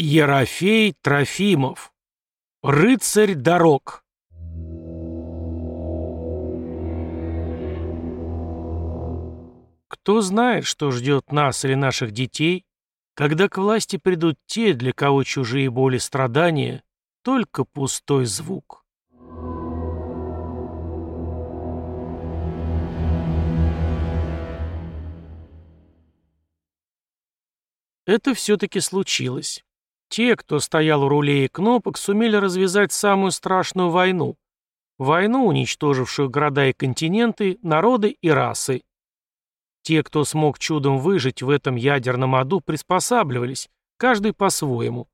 Ерофей Трофимов. Рыцарь дорог. Кто знает, что ждет нас или наших детей, когда к власти придут те, для кого чужие боли страдания — только пустой звук. Это все-таки случилось. Те, кто стоял у рулей и кнопок, сумели развязать самую страшную войну. Войну, уничтожившую города и континенты, народы и расы. Те, кто смог чудом выжить в этом ядерном аду, приспосабливались, каждый по-своему.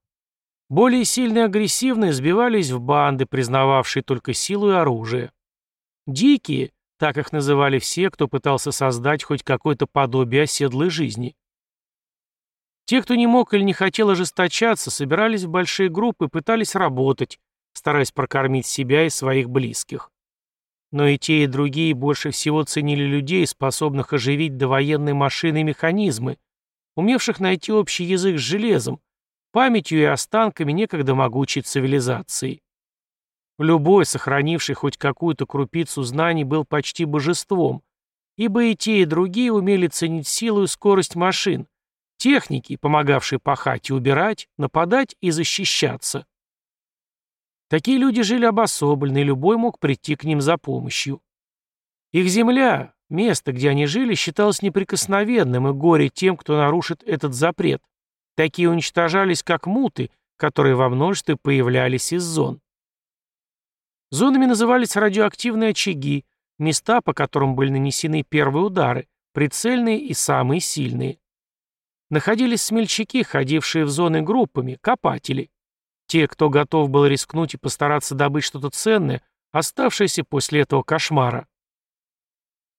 Более сильные агрессивные сбивались в банды, признававшие только силу и оружие. Дикие, так их называли все, кто пытался создать хоть какое-то подобие оседлой жизни. Те, кто не мог или не хотел ожесточаться, собирались в большие группы и пытались работать, стараясь прокормить себя и своих близких. Но и те, и другие больше всего ценили людей, способных оживить довоенные машины и механизмы, умевших найти общий язык с железом, памятью и останками некогда могучей цивилизации. Любой, сохранивший хоть какую-то крупицу знаний, был почти божеством, ибо и те, и другие умели ценить силу и скорость машин, Техники, помогавшие пахать и убирать, нападать и защищаться. Такие люди жили обособленно, и любой мог прийти к ним за помощью. Их земля, место, где они жили, считалось неприкосновенным, и горе тем, кто нарушит этот запрет. Такие уничтожались, как муты, которые во множестве появлялись из зон. Зонами назывались радиоактивные очаги, места, по которым были нанесены первые удары, прицельные и самые сильные. Находились смельчаки, ходившие в зоны группами, копатели. Те, кто готов был рискнуть и постараться добыть что-то ценное, оставшееся после этого кошмара.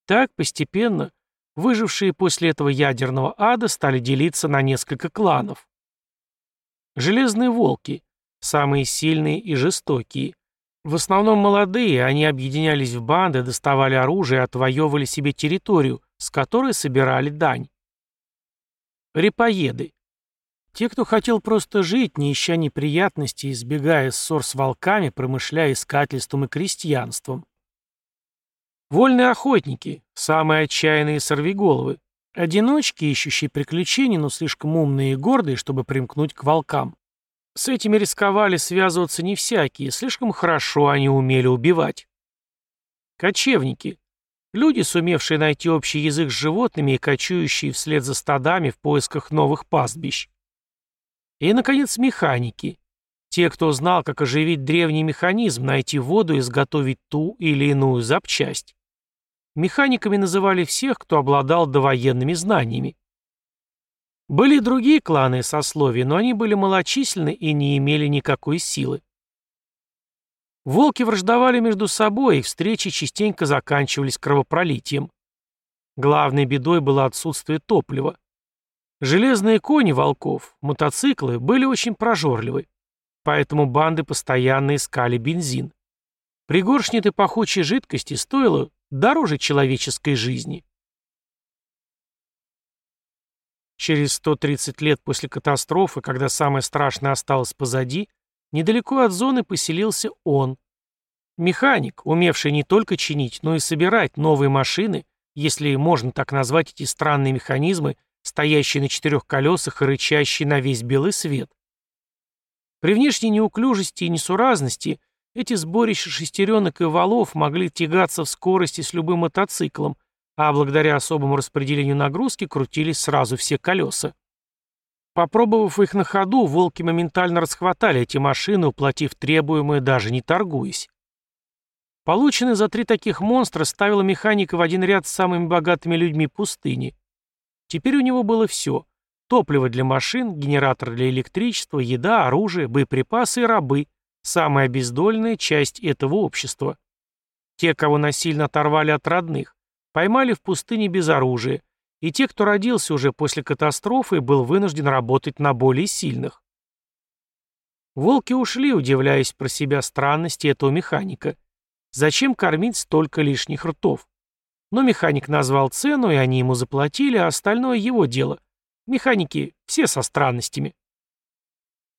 Так, постепенно, выжившие после этого ядерного ада стали делиться на несколько кланов. Железные волки, самые сильные и жестокие. В основном молодые, они объединялись в банды, доставали оружие и отвоевывали себе территорию, с которой собирали дань. Репоеды. Те, кто хотел просто жить, не ища неприятностей, избегая ссор с волками, промышляя искательством и крестьянством. Вольные охотники, самые отчаянные сорвиголовы, одиночки, ищущие приключений, но слишком умные и гордые, чтобы примкнуть к волкам. С этими рисковали связываться не всякие, слишком хорошо они умели убивать. Кочевники, Люди, сумевшие найти общий язык с животными и кочующие вслед за стадами в поисках новых пастбищ. И, наконец, механики. Те, кто знал, как оживить древний механизм, найти воду и изготовить ту или иную запчасть. Механиками называли всех, кто обладал довоенными знаниями. Были другие кланы и сословия, но они были малочисленны и не имели никакой силы. Волки враждовали между собой, их встречи частенько заканчивались кровопролитием. Главной бедой было отсутствие топлива. Железные кони волков, мотоциклы, были очень прожорливы, поэтому банды постоянно искали бензин. Пригоршня этой пахучей жидкости стоила дороже человеческой жизни. Через 130 лет после катастрофы, когда самое страшное осталось позади, Недалеко от зоны поселился он. Механик, умевший не только чинить, но и собирать новые машины, если можно так назвать эти странные механизмы, стоящие на четырех колесах и рычащие на весь белый свет. При внешней неуклюжести и несуразности эти сборища шестеренок и валов могли тягаться в скорости с любым мотоциклом, а благодаря особому распределению нагрузки крутились сразу все колеса. Попробовав их на ходу, волки моментально расхватали эти машины, уплатив требуемое, даже не торгуясь. Полученный за три таких монстра ставила механика в один ряд с самыми богатыми людьми пустыни. Теперь у него было все. Топливо для машин, генератор для электричества, еда, оружие, боеприпасы и рабы. Самая обездольная часть этого общества. Те, кого насильно оторвали от родных, поймали в пустыне без оружия, и те, кто родился уже после катастрофы и был вынужден работать на более сильных. Волки ушли, удивляясь про себя странности этого механика. Зачем кормить столько лишних ртов? Но механик назвал цену, и они ему заплатили, а остальное его дело. Механики все со странностями.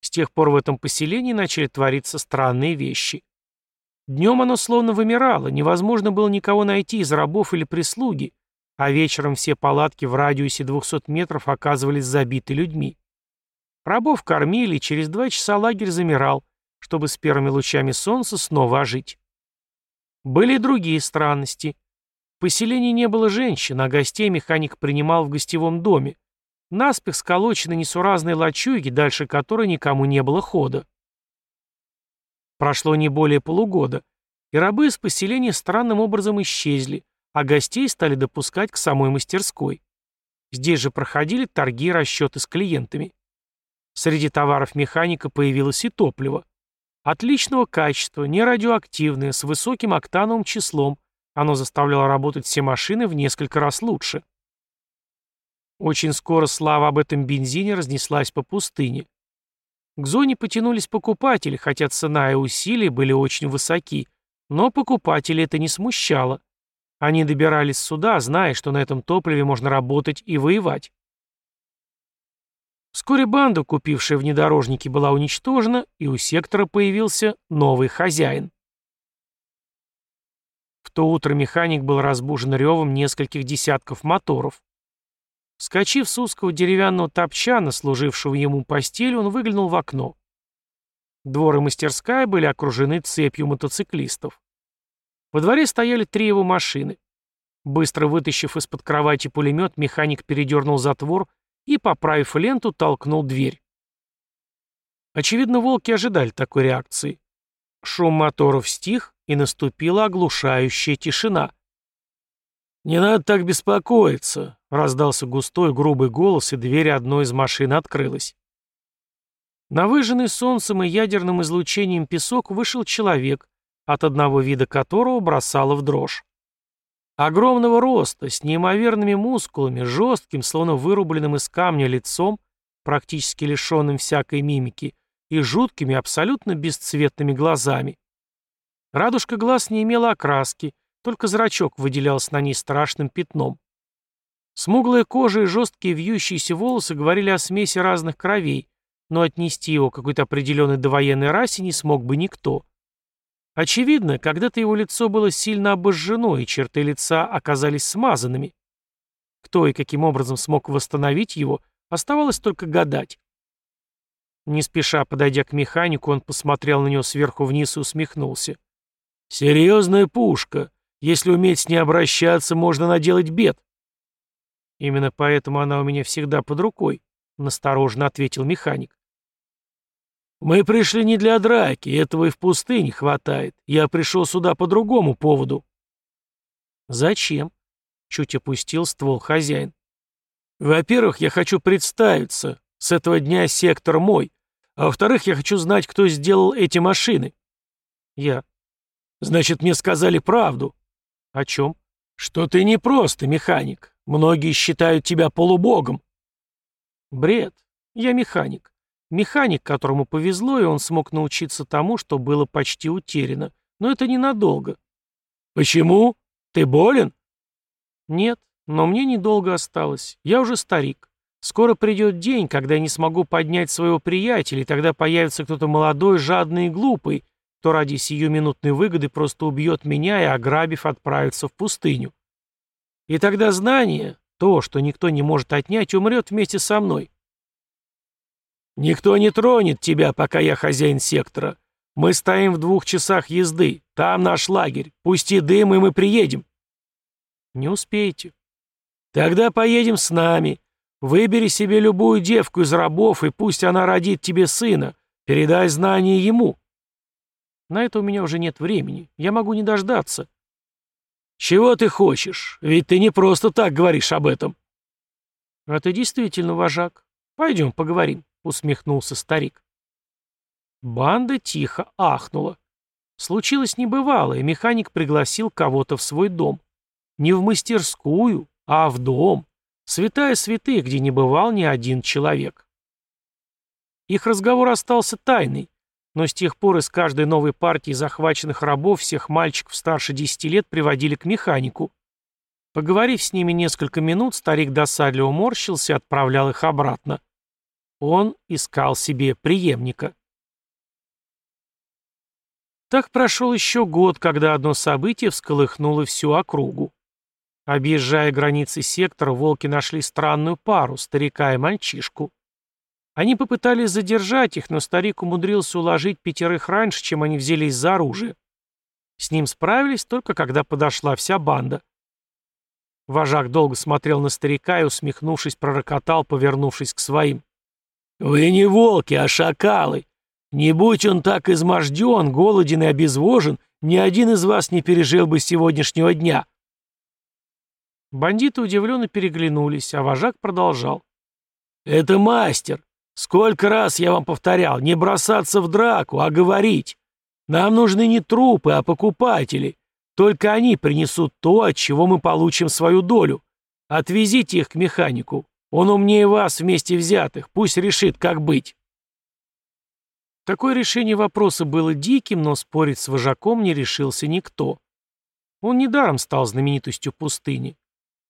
тех пор в этом поселении начали твориться странные вещи. Днем оно словно вымирало, невозможно было никого найти из рабов или прислуги, а вечером все палатки в радиусе 200 метров оказывались забиты людьми. Рабов кормили, и через два часа лагерь замирал, чтобы с первыми лучами солнца снова ожить. Были и другие странности. В поселении не было женщин, а гостей механик принимал в гостевом доме. Наспех сколочены несуразные лачуги, дальше которой никому не было хода. Прошло не более полугода, и рабы из поселения странным образом исчезли, а гостей стали допускать к самой мастерской. Здесь же проходили торги и расчеты с клиентами. Среди товаров механика появилось и топливо. Отличного качества, нерадиоактивное, с высоким октановым числом. Оно заставляло работать все машины в несколько раз лучше. Очень скоро слава об этом бензине разнеслась по пустыне. К зоне потянулись покупатели, хотя цена и усилия были очень высоки, но покупателей это не смущало. Они добирались сюда, зная, что на этом топливе можно работать и воевать. Вскоре банда, купившая внедорожники, была уничтожена, и у сектора появился новый хозяин. В то утро механик был разбужен ревом нескольких десятков моторов. Вскочив с узкого деревянного топчана, служившего ему постелью, он выглянул в окно. Двор и мастерская были окружены цепью мотоциклистов. Во дворе стояли три его машины. Быстро вытащив из-под кровати пулемет, механик передернул затвор и, поправив ленту, толкнул дверь. Очевидно, волки ожидали такой реакции. Шум моторов стих, и наступила оглушающая тишина. «Не надо так беспокоиться», — раздался густой грубый голос, и дверь одной из машин открылась. На выжженный солнцем и ядерным излучением песок вышел человек, от одного вида которого бросало в дрожь. Огромного роста, с неимоверными мускулами, жестким, словно вырубленным из камня лицом, практически лишенным всякой мимики, и жуткими, абсолютно бесцветными глазами. Радужка глаз не имела окраски, только зрачок выделялся на ней страшным пятном. Смуглая кожа и жесткие вьющиеся волосы говорили о смеси разных кровей, но отнести его к какой-то определенной довоенной расе не смог бы никто. Очевидно, когда-то его лицо было сильно обожжено, и черты лица оказались смазанными. Кто и каким образом смог восстановить его, оставалось только гадать. Не спеша подойдя к механику, он посмотрел на него сверху вниз и усмехнулся. «Серьезная пушка. Если уметь с ней обращаться, можно наделать бед». «Именно поэтому она у меня всегда под рукой», — настороженно ответил механик. «Мы пришли не для драки, этого и в пустыне хватает. Я пришел сюда по другому поводу». «Зачем?» — чуть опустил ствол хозяин. «Во-первых, я хочу представиться. С этого дня сектор мой. А во-вторых, я хочу знать, кто сделал эти машины». «Я». «Значит, мне сказали правду». «О чем?» «Что ты не просто механик. Многие считают тебя полубогом». «Бред. Я механик. Механик, которому повезло, и он смог научиться тому, что было почти утеряно. Но это ненадолго. «Почему? Ты болен?» «Нет, но мне недолго осталось. Я уже старик. Скоро придет день, когда я не смогу поднять своего приятеля, и тогда появится кто-то молодой, жадный и глупый, кто ради сиюминутной выгоды просто убьет меня и, ограбив, отправится в пустыню. И тогда знание, то, что никто не может отнять, умрет вместе со мной. «Никто не тронет тебя, пока я хозяин сектора. Мы стоим в двух часах езды. Там наш лагерь. Пусти дым, и мы приедем». «Не успеете». «Тогда поедем с нами. Выбери себе любую девку из рабов, и пусть она родит тебе сына. Передай знания ему». «На это у меня уже нет времени. Я могу не дождаться». «Чего ты хочешь? Ведь ты не просто так говоришь об этом». «А ты действительно вожак. Пойдем поговорим» усмехнулся старик. Банда тихо ахнула. Случилось небывалое, механик пригласил кого-то в свой дом. Не в мастерскую, а в дом. Святая святых, где не бывал ни один человек. Их разговор остался тайный, но с тех пор из каждой новой партии захваченных рабов всех мальчиков старше десяти лет приводили к механику. Поговорив с ними несколько минут, старик досадливо морщился и отправлял их обратно. Он искал себе преемника. Так прошел еще год, когда одно событие всколыхнуло всю округу. Объезжая границы сектора, волки нашли странную пару, старика и мальчишку. Они попытались задержать их, но старик умудрился уложить пятерых раньше, чем они взялись за оружие. С ним справились только когда подошла вся банда. Вожак долго смотрел на старика и, усмехнувшись, пророкотал, повернувшись к своим. «Вы не волки, а шакалы. Не будь он так изможден, голоден и обезвожен, ни один из вас не пережил бы сегодняшнего дня». Бандиты удивленно переглянулись, а вожак продолжал. «Это мастер. Сколько раз я вам повторял, не бросаться в драку, а говорить. Нам нужны не трупы, а покупатели. Только они принесут то, от чего мы получим свою долю. Отвезите их к механику. Он умнее вас вместе взятых. Пусть решит, как быть». Такое решение вопроса было диким, но спорить с вожаком не решился никто. Он недаром стал знаменитостью пустыни.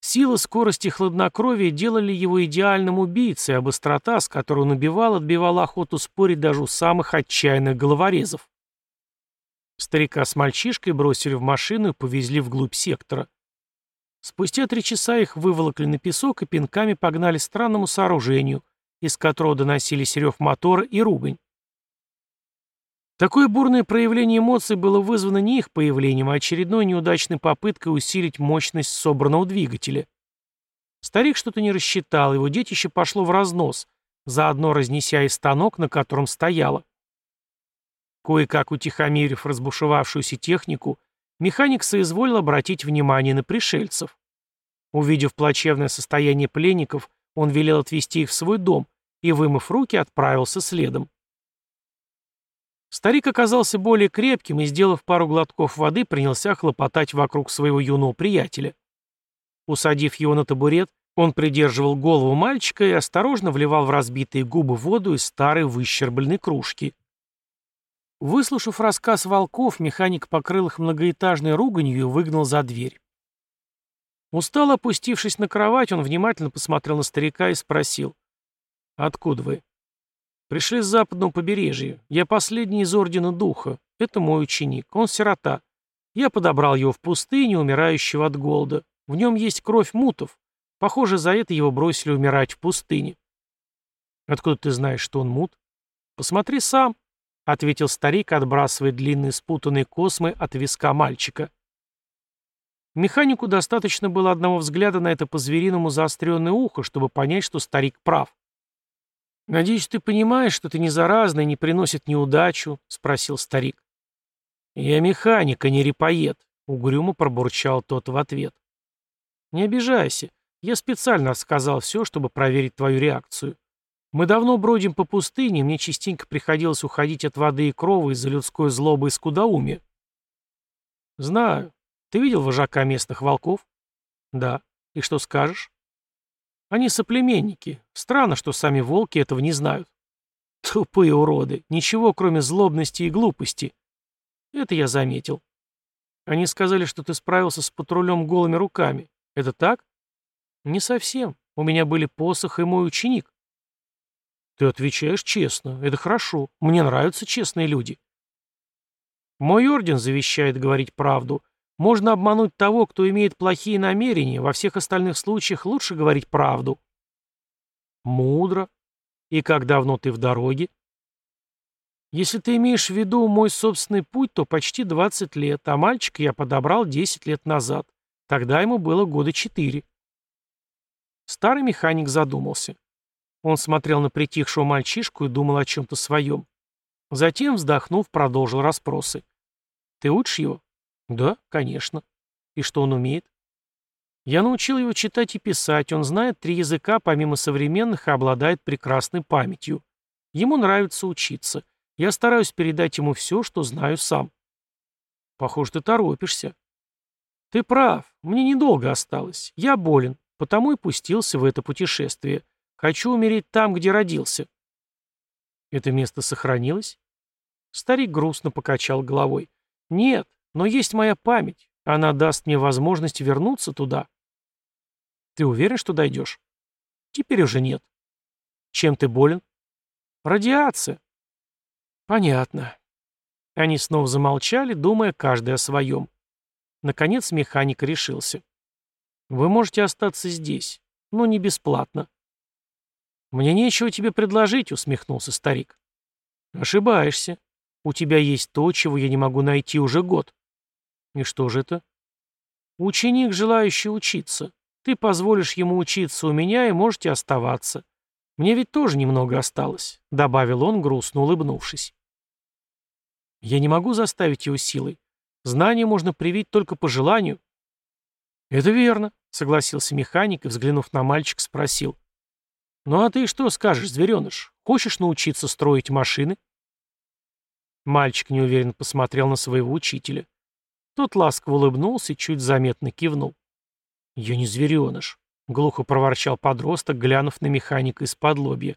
Сила, скорость и хладнокровие делали его идеальным убийцей, а быстрота, с которой он убивал, отбивала охоту спорить даже у самых отчаянных головорезов. Старика с мальчишкой бросили в машину и повезли вглубь сектора. Спустя три часа их выволокли на песок и пинками погнали странному сооружению, из которого доносились рев мотора и ругань. Такое бурное проявление эмоций было вызвано не их появлением, а очередной неудачной попыткой усилить мощность собранного двигателя. Старик что-то не рассчитал, его детище пошло в разнос, заодно разнеся и станок, на котором стояло. Кое-как утихомирив разбушевавшуюся технику, механик соизволил обратить внимание на пришельцев. Увидев плачевное состояние пленников, он велел отвезти их в свой дом и, вымыв руки, отправился следом. Старик оказался более крепким и, сделав пару глотков воды, принялся хлопотать вокруг своего юного приятеля. Усадив его на табурет, он придерживал голову мальчика и осторожно вливал в разбитые губы воду из старой выщербленной кружки. Выслушав рассказ волков, механик покрыл их многоэтажной руганью и выгнал за дверь. Устало опустившись на кровать, он внимательно посмотрел на старика и спросил. «Откуда вы?» Пришли с западного побережья. Я последний из Ордена Духа. Это мой ученик. Он сирота. Я подобрал его в пустыне, умирающего от голода. В нем есть кровь мутов. Похоже, за это его бросили умирать в пустыне. Откуда ты знаешь, что он мут? Посмотри сам, — ответил старик, отбрасывая длинные спутанные космы от виска мальчика. Механику достаточно было одного взгляда на это по-звериному заостренное ухо, чтобы понять, что старик прав. «Надеюсь, ты понимаешь, что ты не заразный не приносит неудачу?» — спросил старик. «Я механик, а не репоед», — угрюмо пробурчал тот в ответ. «Не обижайся. Я специально рассказал все, чтобы проверить твою реакцию. Мы давно бродим по пустыне, мне частенько приходилось уходить от воды и крова из-за людской злобы и скудоумия». «Знаю. Ты видел вожака местных волков?» «Да. И что скажешь?» Они соплеменники. Странно, что сами волки этого не знают. Тупые уроды. Ничего, кроме злобности и глупости. Это я заметил. Они сказали, что ты справился с патрулем голыми руками. Это так? Не совсем. У меня были посох и мой ученик. Ты отвечаешь честно. Это хорошо. Мне нравятся честные люди. Мой орден завещает говорить правду, можно обмануть того, кто имеет плохие намерения, во всех остальных случаях лучше говорить правду. Мудро. И как давно ты в дороге? Если ты имеешь в виду мой собственный путь, то почти 20 лет, а мальчика я подобрал 10 лет назад. Тогда ему было года 4. Старый механик задумался. Он смотрел на притихшего мальчишку и думал о чем-то своем. Затем, вздохнув, продолжил расспросы. «Ты учишь его?» Да, конечно. И что он умеет? Я научил его читать и писать, он знает три языка, помимо современных, и обладает прекрасной памятью. Ему нравится учиться. Я стараюсь передать ему все, что знаю сам. Похоже, ты торопишься. Ты прав, мне недолго осталось. Я болен, потому и пустился в это путешествие. Хочу умереть там, где родился. Это место сохранилось? Старик грустно покачал головой. Нет, но есть моя память. Она даст мне возможность вернуться туда. Ты уверен, что дойдешь? Теперь уже нет. Чем ты болен? Радиация. Понятно. Они снова замолчали, думая каждый о своем. Наконец механик решился. Вы можете остаться здесь, но не бесплатно. Мне нечего тебе предложить, усмехнулся старик. Ошибаешься. У тебя есть то, чего я не могу найти уже год. И что же это? Ученик, желающий учиться. Ты позволишь ему учиться у меня и можете оставаться. Мне ведь тоже немного осталось», — добавил он, грустно улыбнувшись. «Я не могу заставить его силой. Знания можно привить только по желанию». «Это верно», — согласился механик и, взглянув на мальчика, спросил. «Ну а ты что скажешь, звереныш? Хочешь научиться строить машины?» Мальчик неуверенно посмотрел на своего учителя. Тот ласково улыбнулся и чуть заметно кивнул. «Я не звереныш», — глухо проворчал подросток, глянув на механика из-под лобья.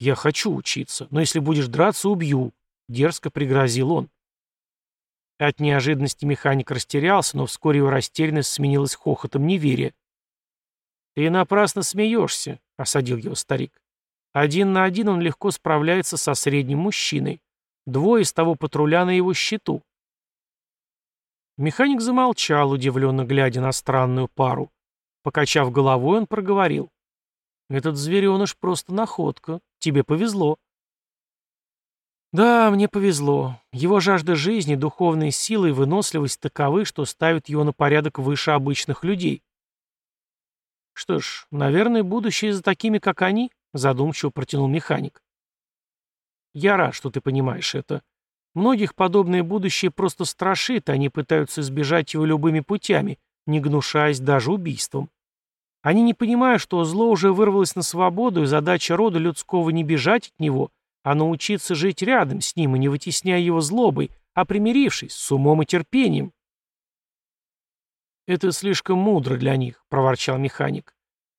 «Я хочу учиться, но если будешь драться, убью», — дерзко пригрозил он. От неожиданности механик растерялся, но вскоре его растерянность сменилась хохотом неверия. «Ты напрасно смеешься», — осадил его старик. «Один на один он легко справляется со средним мужчиной. Двое из того патруля на его счету. Механик замолчал, удивленно глядя на странную пару. Покачав головой, он проговорил. «Этот звереныш просто находка. Тебе повезло». «Да, мне повезло. Его жажда жизни, духовные силы и выносливость таковы, что ставят его на порядок выше обычных людей». «Что ж, наверное, будущее за такими, как они», — задумчиво протянул механик. «Я рад, что ты понимаешь это. Многих подобное будущее просто страшит, они пытаются избежать его любыми путями, не гнушаясь даже убийством. Они не понимают, что зло уже вырвалось на свободу, и задача рода людского не бежать от него, а научиться жить рядом с ним и не вытесняя его злобой, а примирившись, с умом и терпением. «Это слишком мудро для них», — проворчал механик.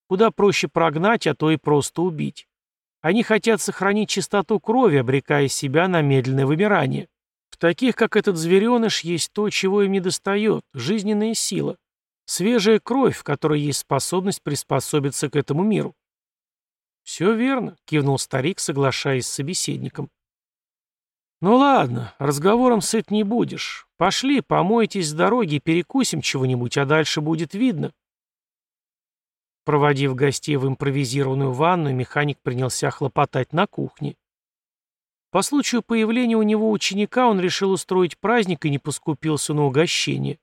«Куда проще прогнать, а то и просто убить. Они хотят сохранить чистоту крови, обрекая себя на медленное вымирание. В таких, как этот звереныш, есть то, чего им недостает – жизненная сила. Свежая кровь, в которой есть способность приспособиться к этому миру. «Все верно», — кивнул старик, соглашаясь с собеседником. «Ну ладно, разговором с этим не будешь. Пошли, помойтесь с дороги, перекусим чего-нибудь, а дальше будет видно». Проводив гостей в импровизированную ванную, механик принялся хлопотать на кухне. По случаю появления у него ученика он решил устроить праздник и не поскупился на угощение.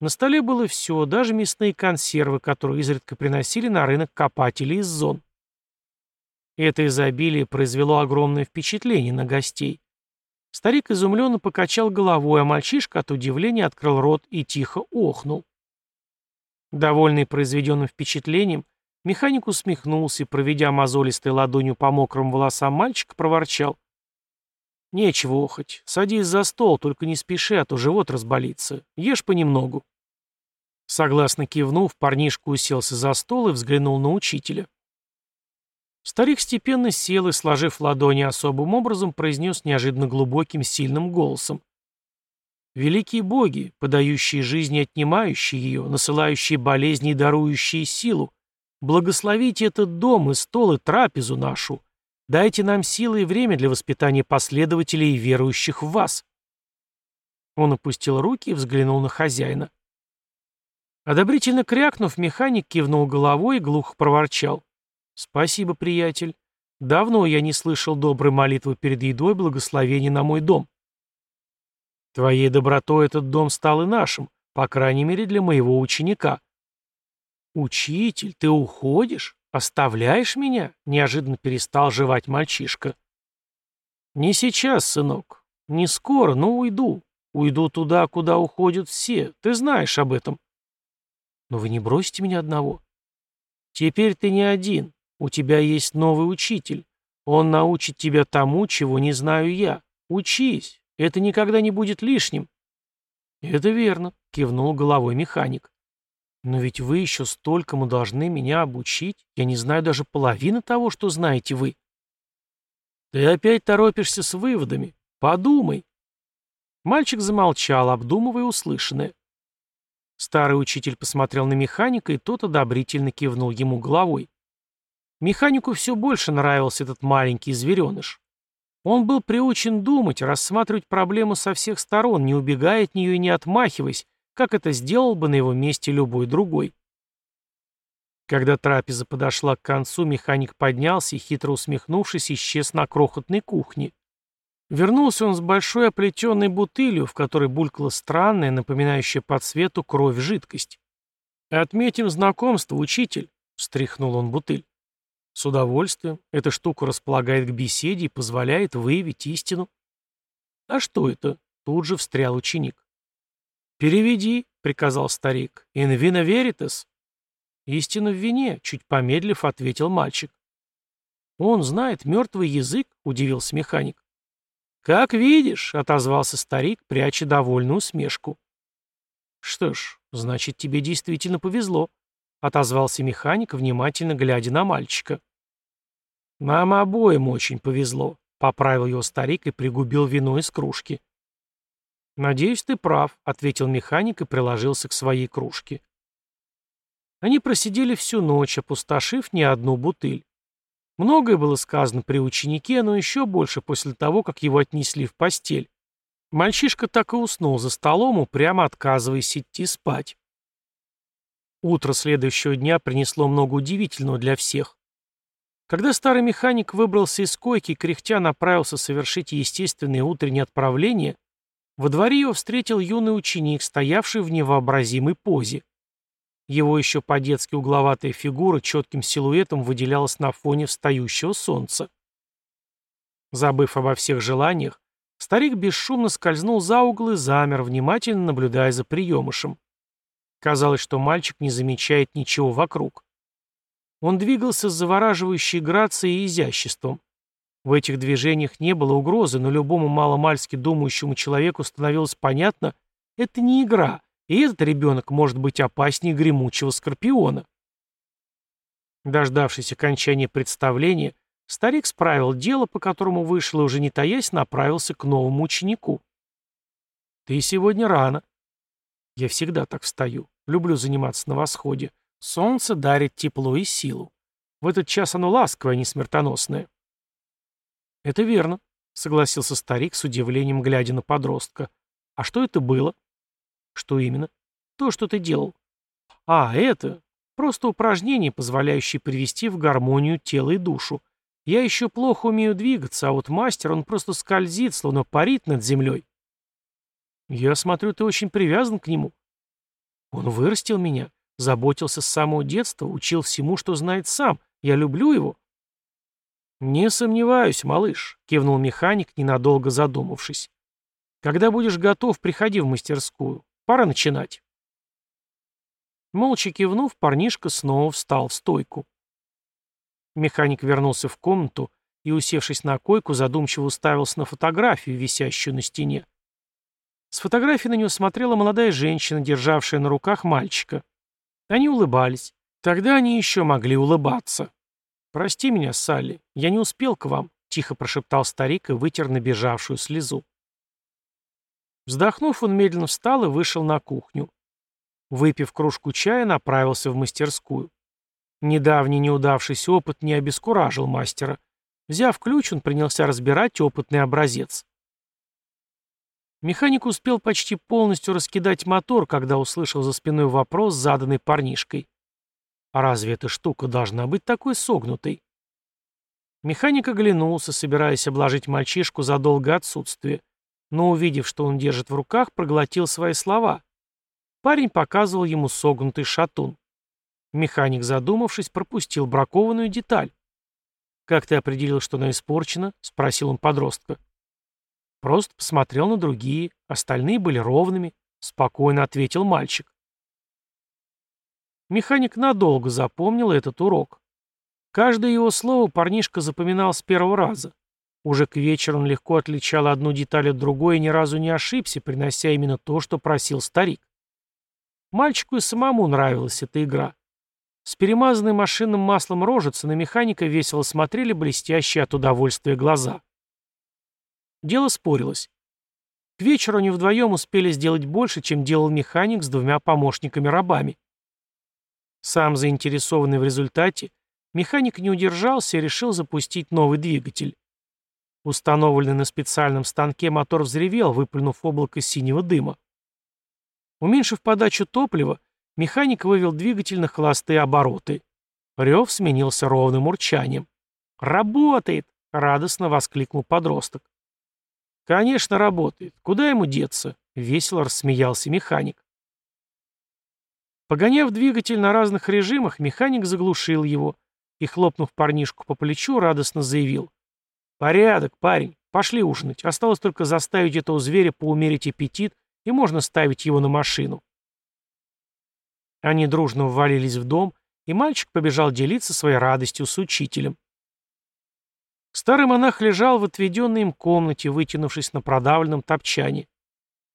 На столе было все, даже мясные консервы, которые изредка приносили на рынок копатели из зон. Это изобилие произвело огромное впечатление на гостей. Старик изумленно покачал головой, а мальчишка от удивления открыл рот и тихо охнул. Довольный произведенным впечатлением, механик усмехнулся и, проведя мозолистой ладонью по мокрым волосам мальчика, проворчал. «Нечего охоть. Садись за стол, только не спеши, а то живот разболится. Ешь понемногу». Согласно кивнув, парнишка уселся за стол и взглянул на учителя. Старик степенно сел и, сложив ладони особым образом, произнес неожиданно глубоким, сильным голосом. Великие боги, подающие жизнь и отнимающие ее, насылающие болезни и дарующие силу, благословите этот дом и стол и трапезу нашу. Дайте нам силы и время для воспитания последователей и верующих в вас. Он опустил руки и взглянул на хозяина. Одобрительно крякнув, механик кивнул головой и глухо проворчал. «Спасибо, приятель. Давно я не слышал доброй молитвы перед едой благословения на мой дом». Твоей добротой этот дом стал и нашим, по крайней мере для моего ученика. Учитель, ты уходишь? Оставляешь меня? Неожиданно перестал жевать мальчишка. Не сейчас, сынок. Не скоро, но уйду. Уйду туда, куда уходят все. Ты знаешь об этом. Но вы не бросите меня одного. Теперь ты не один. У тебя есть новый учитель. Он научит тебя тому, чего не знаю я. Учись. Это никогда не будет лишним. Это верно, кивнул головой механик. Но ведь вы еще столькому должны меня обучить. Я не знаю даже половины того, что знаете вы. Ты опять торопишься с выводами. Подумай. Мальчик замолчал, обдумывая услышанное. Старый учитель посмотрел на механика, и тот одобрительно кивнул ему головой. Механику все больше нравился этот маленький звереныш. Он был приучен думать, рассматривать проблему со всех сторон, не убегая от нее и не отмахиваясь, как это сделал бы на его месте любой другой. Когда трапеза подошла к концу, механик поднялся и, хитро усмехнувшись, исчез на крохотной кухне. Вернулся он с большой оплетенной бутылью, в которой булькала странная, напоминающая по цвету кровь жидкость. «Отметим знакомство, учитель», — встряхнул он бутыль. «С удовольствием. Эта штука располагает к беседе и позволяет выявить истину». «А что это?» — тут же встрял ученик. «Переведи», — приказал старик. «In vino veritas». «Истина в вине», — чуть помедлив, ответил мальчик. «Он знает мертвый язык», — удивился механик. «Как видишь», — отозвался старик, пряча довольную усмешку. «Что ж, значит, тебе действительно повезло», — отозвался механик, внимательно глядя на мальчика. «Нам обоим очень повезло», — поправил его старик и пригубил вино из кружки. «Надеюсь, ты прав», — ответил механик и приложился к своей кружке. Они просидели всю ночь, опустошив не одну бутыль. Многое было сказано при ученике, но еще больше после того, как его отнесли в постель. Мальчишка так и уснул за столом, упрямо отказываясь идти спать. Утро следующего дня принесло много удивительного для всех. Когда старый механик выбрался из койки и кряхтя направился совершить естественное утреннее отправление, во дворе его встретил юный ученик, стоявший в невообразимой позе. Его еще по-детски угловатая фигура четким силуэтом выделялась на фоне встающего солнца. Забыв обо всех желаниях, старик бесшумно скользнул за угол и замер, внимательно наблюдая за приемышем. Казалось, что мальчик не замечает ничего вокруг. Он двигался с завораживающей грацией и изяществом. В этих движениях не было угрозы, но любому маломальски думающему человеку становилось понятно, это не игра, и этот ребенок может быть опаснее гремучего скорпиона. Дождавшись окончания представления, старик справил дело, по которому вышел и уже не таясь направился к новому ученику. «Ты сегодня рано». «Я всегда так встаю. Люблю заниматься на восходе. Солнце дарит тепло и силу. В этот час оно ласковое, а не смертоносное». «Это верно», — согласился старик с удивлением, глядя на подростка. «А что это было?» Что именно? То, что ты делал. А, это. Просто упражнение, позволяющее привести в гармонию тело и душу. Я еще плохо умею двигаться, а вот мастер, он просто скользит, словно парит над землей. Я смотрю, ты очень привязан к нему. Он вырастил меня, заботился с самого детства, учил всему, что знает сам. Я люблю его. «Не сомневаюсь, малыш», — кивнул механик, ненадолго задумавшись. «Когда будешь готов, приходи в мастерскую. Пора начинать. Молча кивнув, парнишка снова встал в стойку. Механик вернулся в комнату и, усевшись на койку, задумчиво уставился на фотографию, висящую на стене. С фотографии на него смотрела молодая женщина, державшая на руках мальчика. Они улыбались. Тогда они еще могли улыбаться. «Прости меня, Салли, я не успел к вам», — тихо прошептал старик и вытер набежавшую слезу. Вздохнув, он медленно встал и вышел на кухню. Выпив кружку чая, направился в мастерскую. Недавний неудавшийся опыт не обескуражил мастера. Взяв ключ, он принялся разбирать опытный образец. Механик успел почти полностью раскидать мотор, когда услышал за спиной вопрос, заданный парнишкой. «А разве эта штука должна быть такой согнутой?» Механик оглянулся, собираясь обложить мальчишку за долгое отсутствие но, увидев, что он держит в руках, проглотил свои слова. Парень показывал ему согнутый шатун. Механик, задумавшись, пропустил бракованную деталь. «Как ты определил, что она испорчена?» — спросил он подростка. «Просто посмотрел на другие, остальные были ровными», — спокойно ответил мальчик. Механик надолго запомнил этот урок. Каждое его слово парнишка запоминал с первого раза. Уже к вечеру он легко отличал одну деталь от другой и ни разу не ошибся, принося именно то, что просил старик. Мальчику и самому нравилась эта игра. С перемазанной машинным маслом рожицы на механика весело смотрели блестящие от удовольствия глаза. Дело спорилось. К вечеру они вдвоем успели сделать больше, чем делал механик с двумя помощниками-рабами. Сам заинтересованный в результате, Механик не удержался и решил запустить новый двигатель. Установленный на специальном станке мотор взревел, выплюнув облако синего дыма. Уменьшив подачу топлива, механик вывел двигатель на холостые обороты. Рев сменился ровным урчанием. «Работает!» — радостно воскликнул подросток. «Конечно, работает. Куда ему деться?» — весело рассмеялся механик. Погоняв двигатель на разных режимах, механик заглушил его и, хлопнув парнишку по плечу, радостно заявил. «Порядок, парень. Пошли ужинать. Осталось только заставить этого зверя поумерить аппетит, и можно ставить его на машину». Они дружно ввалились в дом, и мальчик побежал делиться своей радостью с учителем. Старый монах лежал в отведенной им комнате, вытянувшись на продавленном топчане.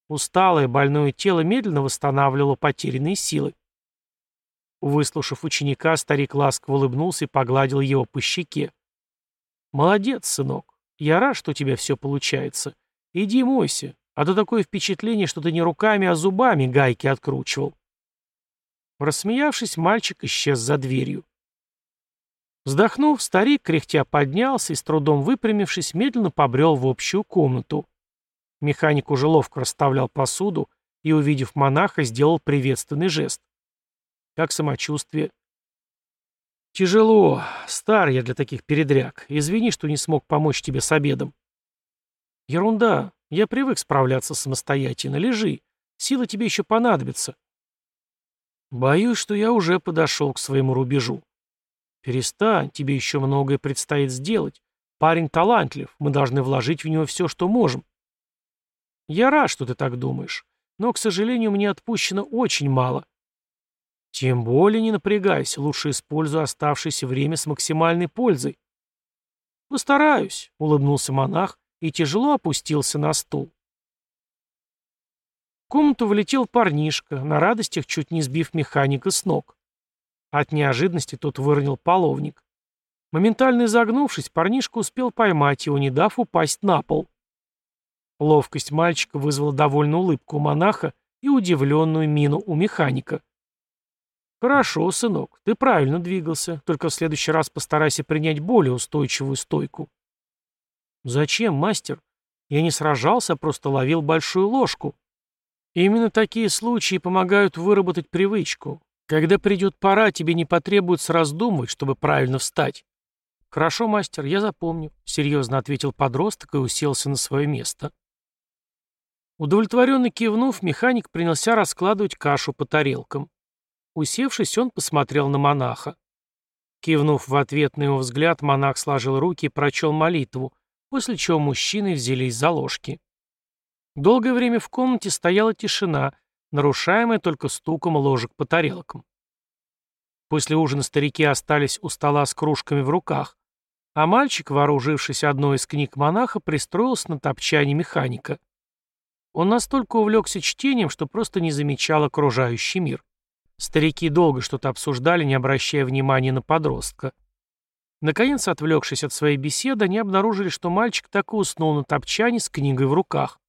Усталое, больное тело медленно восстанавливало потерянные силы. Выслушав ученика, старик ласково улыбнулся и погладил его по щеке. «Молодец, сынок. Я рад, что у тебя все получается. Иди мойся, а то такое впечатление, что ты не руками, а зубами гайки откручивал». Рассмеявшись, мальчик исчез за дверью. Вздохнув, старик, кряхтя поднялся и, с трудом выпрямившись, медленно побрел в общую комнату. Механик уже ловко расставлял посуду и, увидев монаха, сделал приветственный жест. «Как самочувствие?» «Тяжело. Стар я для таких передряг. Извини, что не смог помочь тебе с обедом». «Ерунда. Я привык справляться самостоятельно. Лежи. Силы тебе еще понадобятся». «Боюсь, что я уже подошел к своему рубежу». «Перестань, тебе еще многое предстоит сделать. Парень талантлив, мы должны вложить в него все, что можем». «Я рад, что ты так думаешь, но, к сожалению, мне отпущено очень мало». Тем более не напрягайся, лучше используй оставшееся время с максимальной пользой. Постараюсь, улыбнулся монах и тяжело опустился на стул. В комнату влетел парнишка, на радостях чуть не сбив механика с ног. От неожиданности тот выронил половник. Моментально изогнувшись, парнишка успел поймать его, не дав упасть на пол. Ловкость мальчика вызвала довольную улыбку у монаха и удивленную мину у механика. «Хорошо, сынок, ты правильно двигался, только в следующий раз постарайся принять более устойчивую стойку». «Зачем, мастер? Я не сражался, а просто ловил большую ложку». Именно такие случаи помогают выработать привычку. Когда придет пора, тебе не потребуется раздумывать, чтобы правильно встать. «Хорошо, мастер, я запомню», — серьезно ответил подросток и уселся на свое место. Удовлетворенно кивнув, механик принялся раскладывать кашу по тарелкам. Усевшись, он посмотрел на монаха. Кивнув в ответ на его взгляд, монах сложил руки и прочел молитву, после чего мужчины взялись за ложки. Долгое время в комнате стояла тишина, нарушаемая только стуком ложек по тарелкам. После ужина старики остались у стола с кружками в руках, а мальчик, вооружившись одной из книг монаха, пристроился на топчане механика. Он настолько увлекся чтением, что просто не замечал окружающий мир. Старики долго что-то обсуждали, не обращая внимания на подростка. Наконец, отвлекшись от своей беседы, они обнаружили, что мальчик так и уснул на топчане с книгой в руках.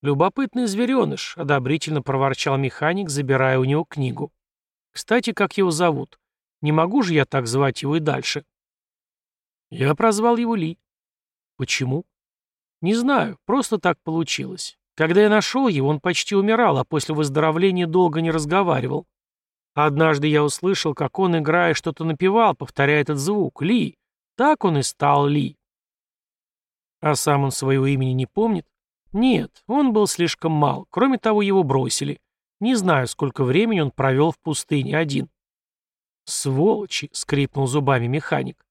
«Любопытный звереныш», — одобрительно проворчал механик, забирая у него книгу. «Кстати, как его зовут? Не могу же я так звать его и дальше?» Я прозвал его Ли. «Почему?» «Не знаю, просто так получилось. Когда я нашел его, он почти умирал, а после выздоровления долго не разговаривал. Однажды я услышал, как он, играя, что-то напевал, повторяя этот звук. Ли. Так он и стал Ли. А сам он своего имени не помнит? Нет, он был слишком мал. Кроме того, его бросили. Не знаю, сколько времени он провел в пустыне один. «Сволочи!» — скрипнул зубами механик.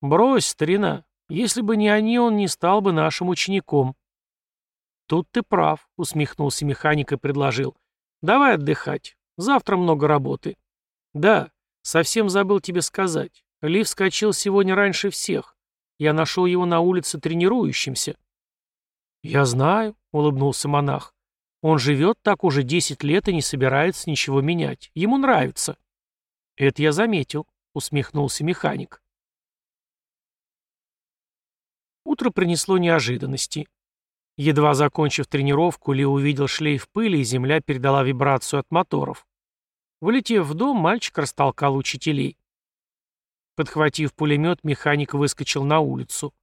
«Брось, старина. Если бы не они, он не стал бы нашим учеником. «Тут ты прав», — усмехнулся механик и предложил. «Давай отдыхать. Завтра много работы». «Да, совсем забыл тебе сказать. Ли вскочил сегодня раньше всех. Я нашел его на улице тренирующимся». «Я знаю», — улыбнулся монах. «Он живет так уже десять лет и не собирается ничего менять. Ему нравится». «Это я заметил», — усмехнулся механик. Утро принесло неожиданности. Едва закончив тренировку, Ли увидел шлейф пыли, и земля передала вибрацию от моторов. Вылетев в дом, мальчик растолкал учителей. Подхватив пулемет, механик выскочил на улицу.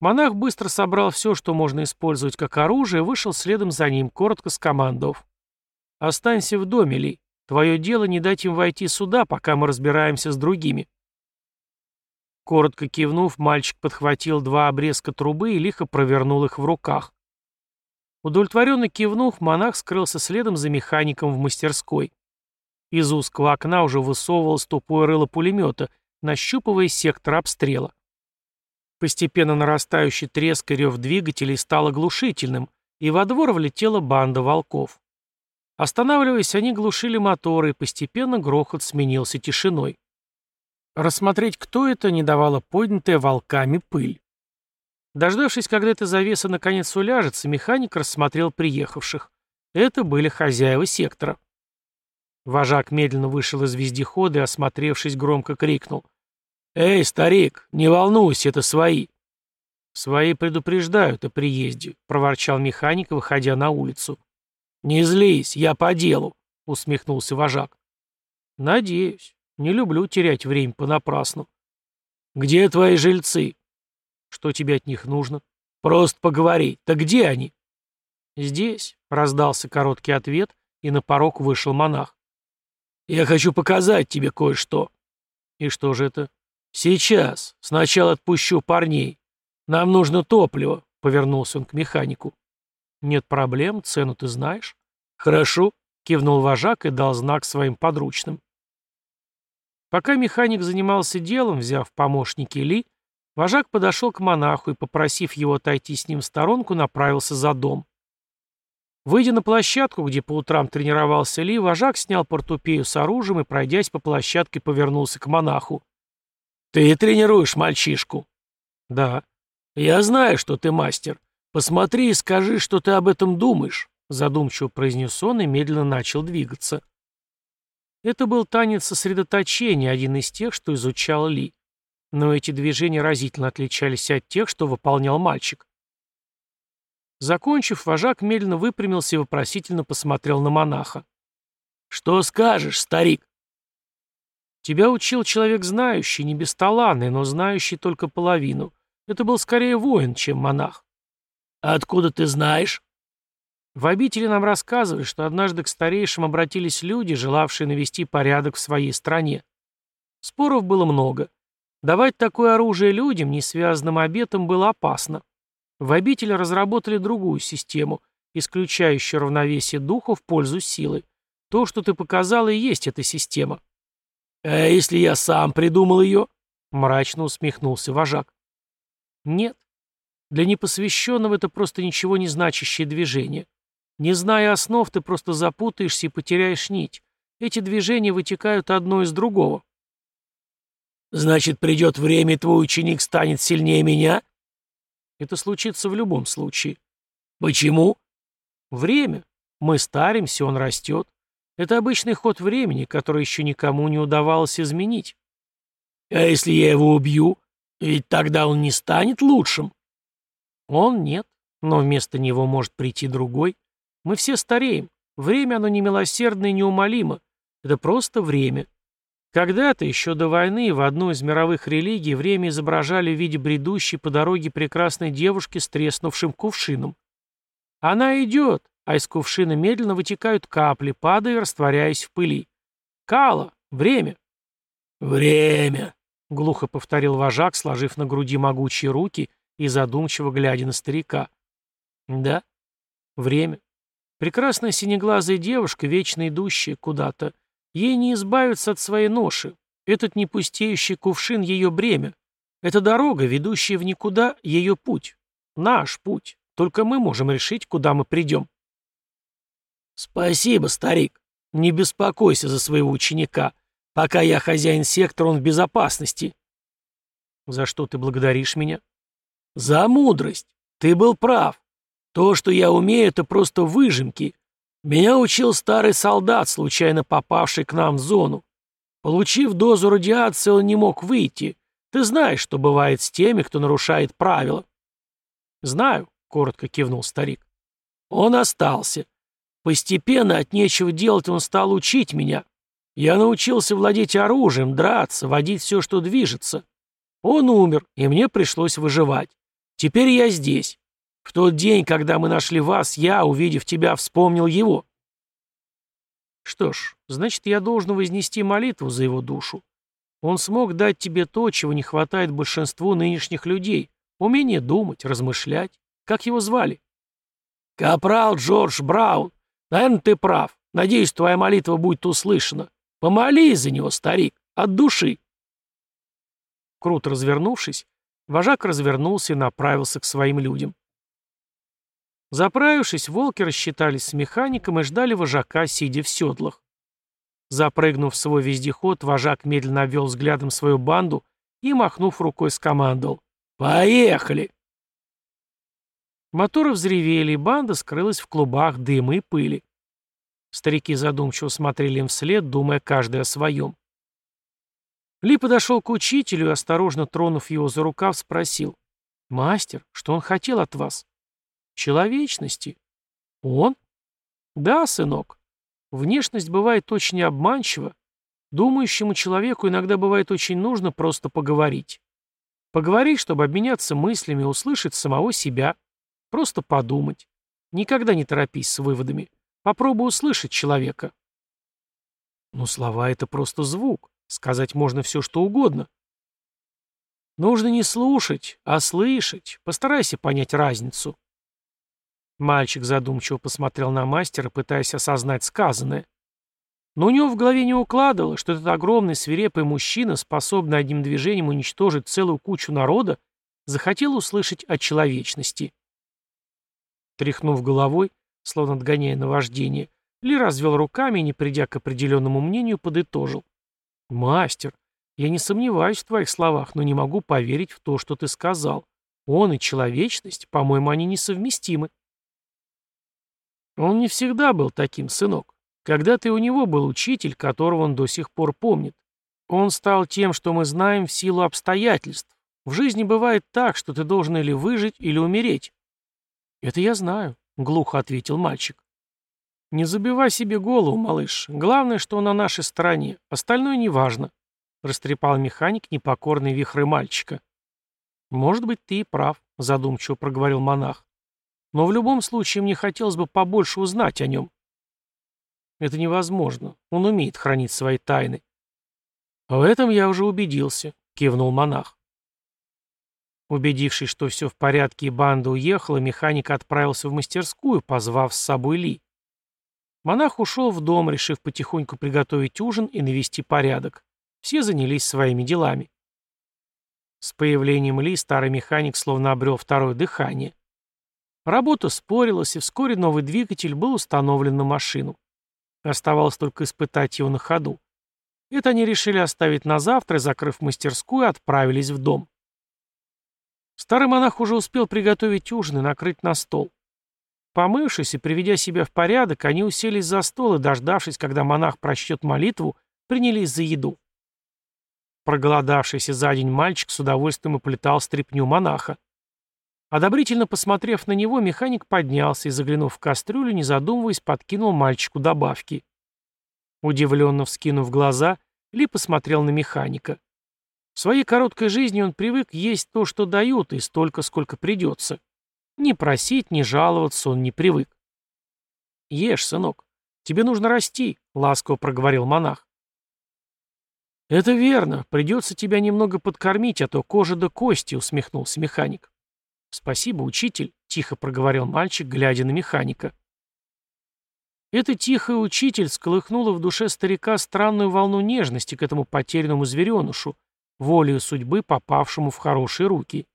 Монах быстро собрал все, что можно использовать как оружие, вышел следом за ним, коротко скомандовав. «Останься в доме, Ли. Твое дело не дать им войти сюда, пока мы разбираемся с другими». Коротко кивнув, мальчик подхватил два обрезка трубы и лихо провернул их в руках. Удовлетворенно кивнув, монах скрылся следом за механиком в мастерской. Из узкого окна уже высовывалось тупое рыло пулемета, нащупывая сектор обстрела. Постепенно нарастающий треск и рев двигателей стал оглушительным, и во двор влетела банда волков. Останавливаясь, они глушили моторы, и постепенно грохот сменился тишиной. Рассмотреть, кто это, не давала поднятая волками пыль. Дождавшись, когда эта завеса наконец уляжется, механик рассмотрел приехавших. Это были хозяева сектора. Вожак медленно вышел из вездехода и, осмотревшись, громко крикнул. «Эй, старик, не волнуйся, это свои». «Свои предупреждают о приезде», — проворчал механик, выходя на улицу. «Не злись, я по делу», — усмехнулся вожак. «Надеюсь. Не люблю терять время понапрасну». «Где твои жильцы?» «Что тебе от них нужно?» «Просто поговори. Так где они?» «Здесь», — раздался короткий ответ, и на порог вышел монах. «Я хочу показать тебе кое-что». «И что же это?» «Сейчас. Сначала отпущу парней. Нам нужно топливо», — повернулся он к механику. «Нет проблем, цену ты знаешь». «Хорошо», — кивнул вожак и дал знак своим подручным. Пока механик занимался делом, взяв помощники Ли, вожак подошел к монаху и, попросив его отойти с ним в сторонку, направился за дом. Выйдя на площадку, где по утрам тренировался Ли, вожак снял портупею с оружием и, пройдясь по площадке, повернулся к монаху. «Ты тренируешь мальчишку?» «Да». «Я знаю, что ты мастер. Посмотри и скажи, что ты об этом думаешь», задумчиво произнес он и медленно начал двигаться. Это был танец сосредоточения, один из тех, что изучал Ли. Но эти движения разительно отличались от тех, что выполнял мальчик. Закончив, вожак медленно выпрямился и вопросительно посмотрел на монаха. «Что скажешь, старик?» Тебя учил человек знающий, не бесталанный, но знающий только половину. Это был скорее воин, чем монах. А откуда ты знаешь? В обители нам рассказывали, что однажды к старейшим обратились люди, желавшие навести порядок в своей стране. Споров было много. Давать такое оружие людям, не связанным обетом, было опасно. В обители разработали другую систему, исключающую равновесие духа в пользу силы. То, что ты показал, и есть эта система. «А если я сам придумал ее?» — мрачно усмехнулся вожак. «Нет. Для непосвященного это просто ничего не значащее движение. Не зная основ, ты просто запутаешься и потеряешь нить. Эти движения вытекают одно из другого». «Значит, придет время, и твой ученик станет сильнее меня?» «Это случится в любом случае». «Почему?» «Время. Мы старимся, он растет. Это обычный ход времени, который еще никому не удавалось изменить. А если я его убью, ведь тогда он не станет лучшим? Он нет, но вместо него может прийти другой. Мы все стареем. Время оно не милосердно и неумолимо. Это просто время. Когда-то, еще до войны, в одну из мировых религий время изображали в виде бредущей по дороге прекрасной девушки с треснувшим кувшином. Она идет, а из кувшина медленно вытекают капли, падая и растворяясь в пыли. «Кала! Время!» «Время!» — глухо повторил вожак, сложив на груди могучие руки и задумчиво глядя на старика. «Да, время. Прекрасная синеглазая девушка, вечно идущая куда-то. Ей не избавиться от своей ноши. Этот непустеющий кувшин — ее бремя. Эта дорога, ведущая в никуда, — ее путь. Наш путь. Только мы можем решить, куда мы придем. «Спасибо, старик. Не беспокойся за своего ученика. Пока я хозяин сектора, он в безопасности». «За что ты благодаришь меня?» «За мудрость. Ты был прав. То, что я умею, это просто выжимки. Меня учил старый солдат, случайно попавший к нам в зону. Получив дозу радиации, он не мог выйти. Ты знаешь, что бывает с теми, кто нарушает правила». «Знаю», — коротко кивнул старик. «Он остался. Постепенно от нечего делать он стал учить меня. Я научился владеть оружием, драться, водить все, что движется. Он умер, и мне пришлось выживать. Теперь я здесь. В тот день, когда мы нашли вас, я, увидев тебя, вспомнил его. Что ж, значит, я должен вознести молитву за его душу. Он смог дать тебе то, чего не хватает большинству нынешних людей. Умение думать, размышлять. Как его звали? Капрал Джордж Браун. Наверное, ты прав. Надеюсь, твоя молитва будет услышана. Помолись за него, старик, от души. Круто развернувшись, вожак развернулся и направился к своим людям. Заправившись, волки рассчитались с механиком и ждали вожака, сидя в седлах. Запрыгнув в свой вездеход, вожак медленно обвел взглядом свою банду и, махнув рукой, скомандовал «Поехали!». Моторы взревели, и банда скрылась в клубах дыма и пыли. Старики задумчиво смотрели им вслед, думая каждый о своем. Ли подошел к учителю и, осторожно тронув его за рукав, спросил. «Мастер, что он хотел от вас?» «Человечности». «Он?» «Да, сынок. Внешность бывает очень обманчива. Думающему человеку иногда бывает очень нужно просто поговорить. Поговорить, чтобы обменяться мыслями, услышать самого себя. Просто подумать. Никогда не торопись с выводами. Попробуй услышать человека. Но слова — это просто звук. Сказать можно все, что угодно. Нужно не слушать, а слышать. Постарайся понять разницу. Мальчик задумчиво посмотрел на мастера, пытаясь осознать сказанное. Но у него в голове не укладывало, что этот огромный свирепый мужчина, способный одним движением уничтожить целую кучу народа, захотел услышать о человечности. Тряхнув головой, словно отгоняя наваждение, Ли развел руками и, не придя к определенному мнению, подытожил. «Мастер, я не сомневаюсь в твоих словах, но не могу поверить в то, что ты сказал. Он и человечность, по-моему, они несовместимы». Он не всегда был таким, сынок. Когда-то и у него был учитель, которого он до сих пор помнит. Он стал тем, что мы знаем в силу обстоятельств. В жизни бывает так, что ты должен или выжить, или умереть. Это я знаю. — глухо ответил мальчик. «Не забивай себе голову, малыш. Главное, что он на нашей стороне. Остальное неважно», — растрепал механик непокорный вихры мальчика. «Может быть, ты и прав», — задумчиво проговорил монах. «Но в любом случае мне хотелось бы побольше узнать о нем». «Это невозможно. Он умеет хранить свои тайны». «В этом я уже убедился», — кивнул монах. Убедившись, что все в порядке и банда уехала, механик отправился в мастерскую, позвав с собой Ли. Монах ушел в дом, решив потихоньку приготовить ужин и навести порядок. Все занялись своими делами. С появлением Ли старый механик словно обрел второе дыхание. Работа спорилась, и вскоре новый двигатель был установлен на машину. Оставалось только испытать его на ходу. Это они решили оставить на завтра закрыв мастерскую, отправились в дом. Старый монах уже успел приготовить ужин и накрыть на стол. Помывшись и приведя себя в порядок, они уселись за стол и, дождавшись, когда монах прочтет молитву, принялись за еду. Проголодавшийся за день мальчик с удовольствием уплетал стряпню монаха. Одобрительно посмотрев на него, механик поднялся и, заглянув в кастрюлю, не задумываясь, подкинул мальчику добавки. Удивленно вскинув глаза, Ли посмотрел на механика. В своей короткой жизни он привык есть то, что дают, и столько, сколько придется. Не просить, не жаловаться он не привык. «Ешь, сынок. Тебе нужно расти», — ласково проговорил монах. «Это верно. Придется тебя немного подкормить, а то кожа до кости», — усмехнулся механик. «Спасибо, учитель», — тихо проговорил мальчик, глядя на механика. Это тихое учитель сколыхнуло в душе старика странную волну нежности к этому потерянному зверенушу, волею судьбы, попавшему в хорошие руки.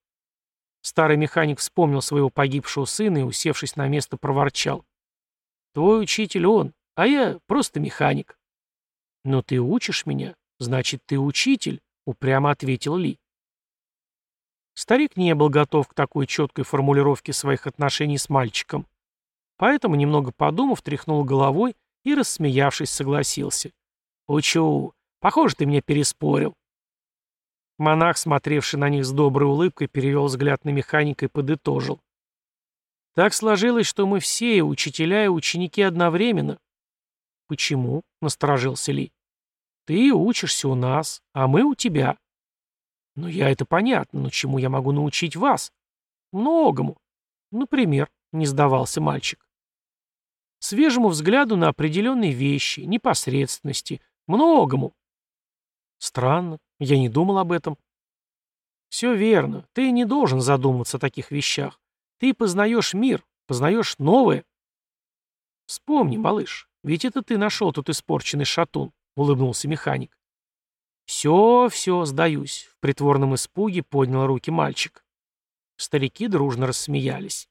Старый механик вспомнил своего погибшего сына и, усевшись на место, проворчал. «Твой учитель он, а я просто механик». «Но ты учишь меня, значит, ты учитель», — упрямо ответил Ли. Старик не был готов к такой четкой формулировке своих отношений с мальчиком. Поэтому, немного подумав, тряхнул головой и, рассмеявшись, согласился. «Учу. Похоже, ты меня переспорил». Монах, смотревший на них с доброй улыбкой, перевел взгляд на механика и подытожил. Так сложилось, что мы все, и учителя, и ученики одновременно. Почему? — насторожился Ли. Ты учишься у нас, а мы у тебя. Ну, я это понятно, но чему я могу научить вас? Многому. Например, не сдавался мальчик. Свежему взгляду на определенные вещи, непосредственности, многому. Странно, я не думал об этом. Все верно, ты не должен задумываться о таких вещах. Ты познаешь мир, познаешь новое. Вспомни, малыш, ведь это ты нашел тут испорченный шатун, улыбнулся механик. Все, все, сдаюсь, в притворном испуге поднял руки мальчик. Старики дружно рассмеялись.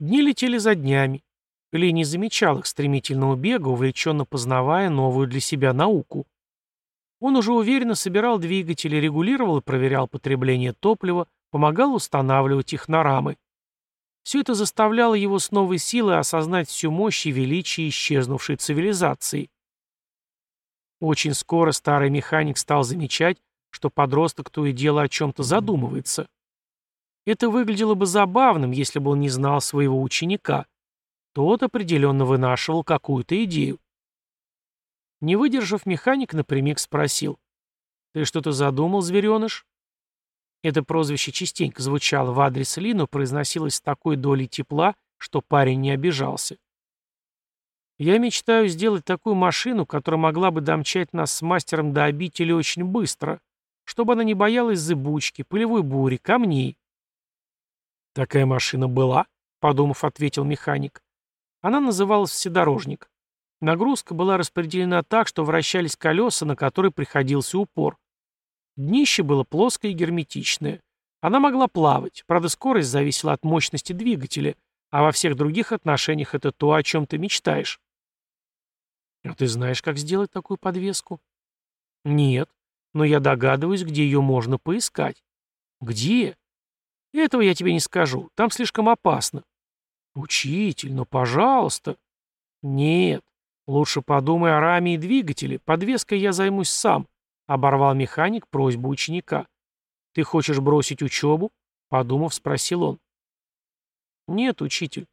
Дни летели за днями. Ли не замечал их стремительного бега, увлеченно познавая новую для себя науку. Он уже уверенно собирал двигатели, регулировал и проверял потребление топлива, помогал устанавливать их на рамы. Все это заставляло его с новой силой осознать всю мощь и величие исчезнувшей цивилизации. Очень скоро старый механик стал замечать, что подросток то и дело о чем-то задумывается. Это выглядело бы забавным, если бы он не знал своего ученика. Тот определенно вынашивал какую-то идею. Не выдержав, механик напрямик спросил. «Ты что-то задумал, звереныш?» Это прозвище частенько звучало в адрес Ли, но произносилось с такой долей тепла, что парень не обижался. «Я мечтаю сделать такую машину, которая могла бы домчать нас с мастером до обители очень быстро, чтобы она не боялась зыбучки, пылевой бури, камней. «Такая машина была», — подумав, ответил механик. Она называлась «Вседорожник». Нагрузка была распределена так, что вращались колеса, на которые приходился упор. Днище было плоское и герметичное. Она могла плавать, правда скорость зависела от мощности двигателя, а во всех других отношениях это то, о чем ты мечтаешь. А ты знаешь, как сделать такую подвеску? Нет, но я догадываюсь, где ее можно поискать. Где? Этого я тебе не скажу, там слишком опасно. Учитель, ну пожалуйста. Нет, лучше подумай о раме и двигателе, подвеской я займусь сам, оборвал механик просьбу ученика. Ты хочешь бросить учебу? Подумав, спросил он. Нет, учитель.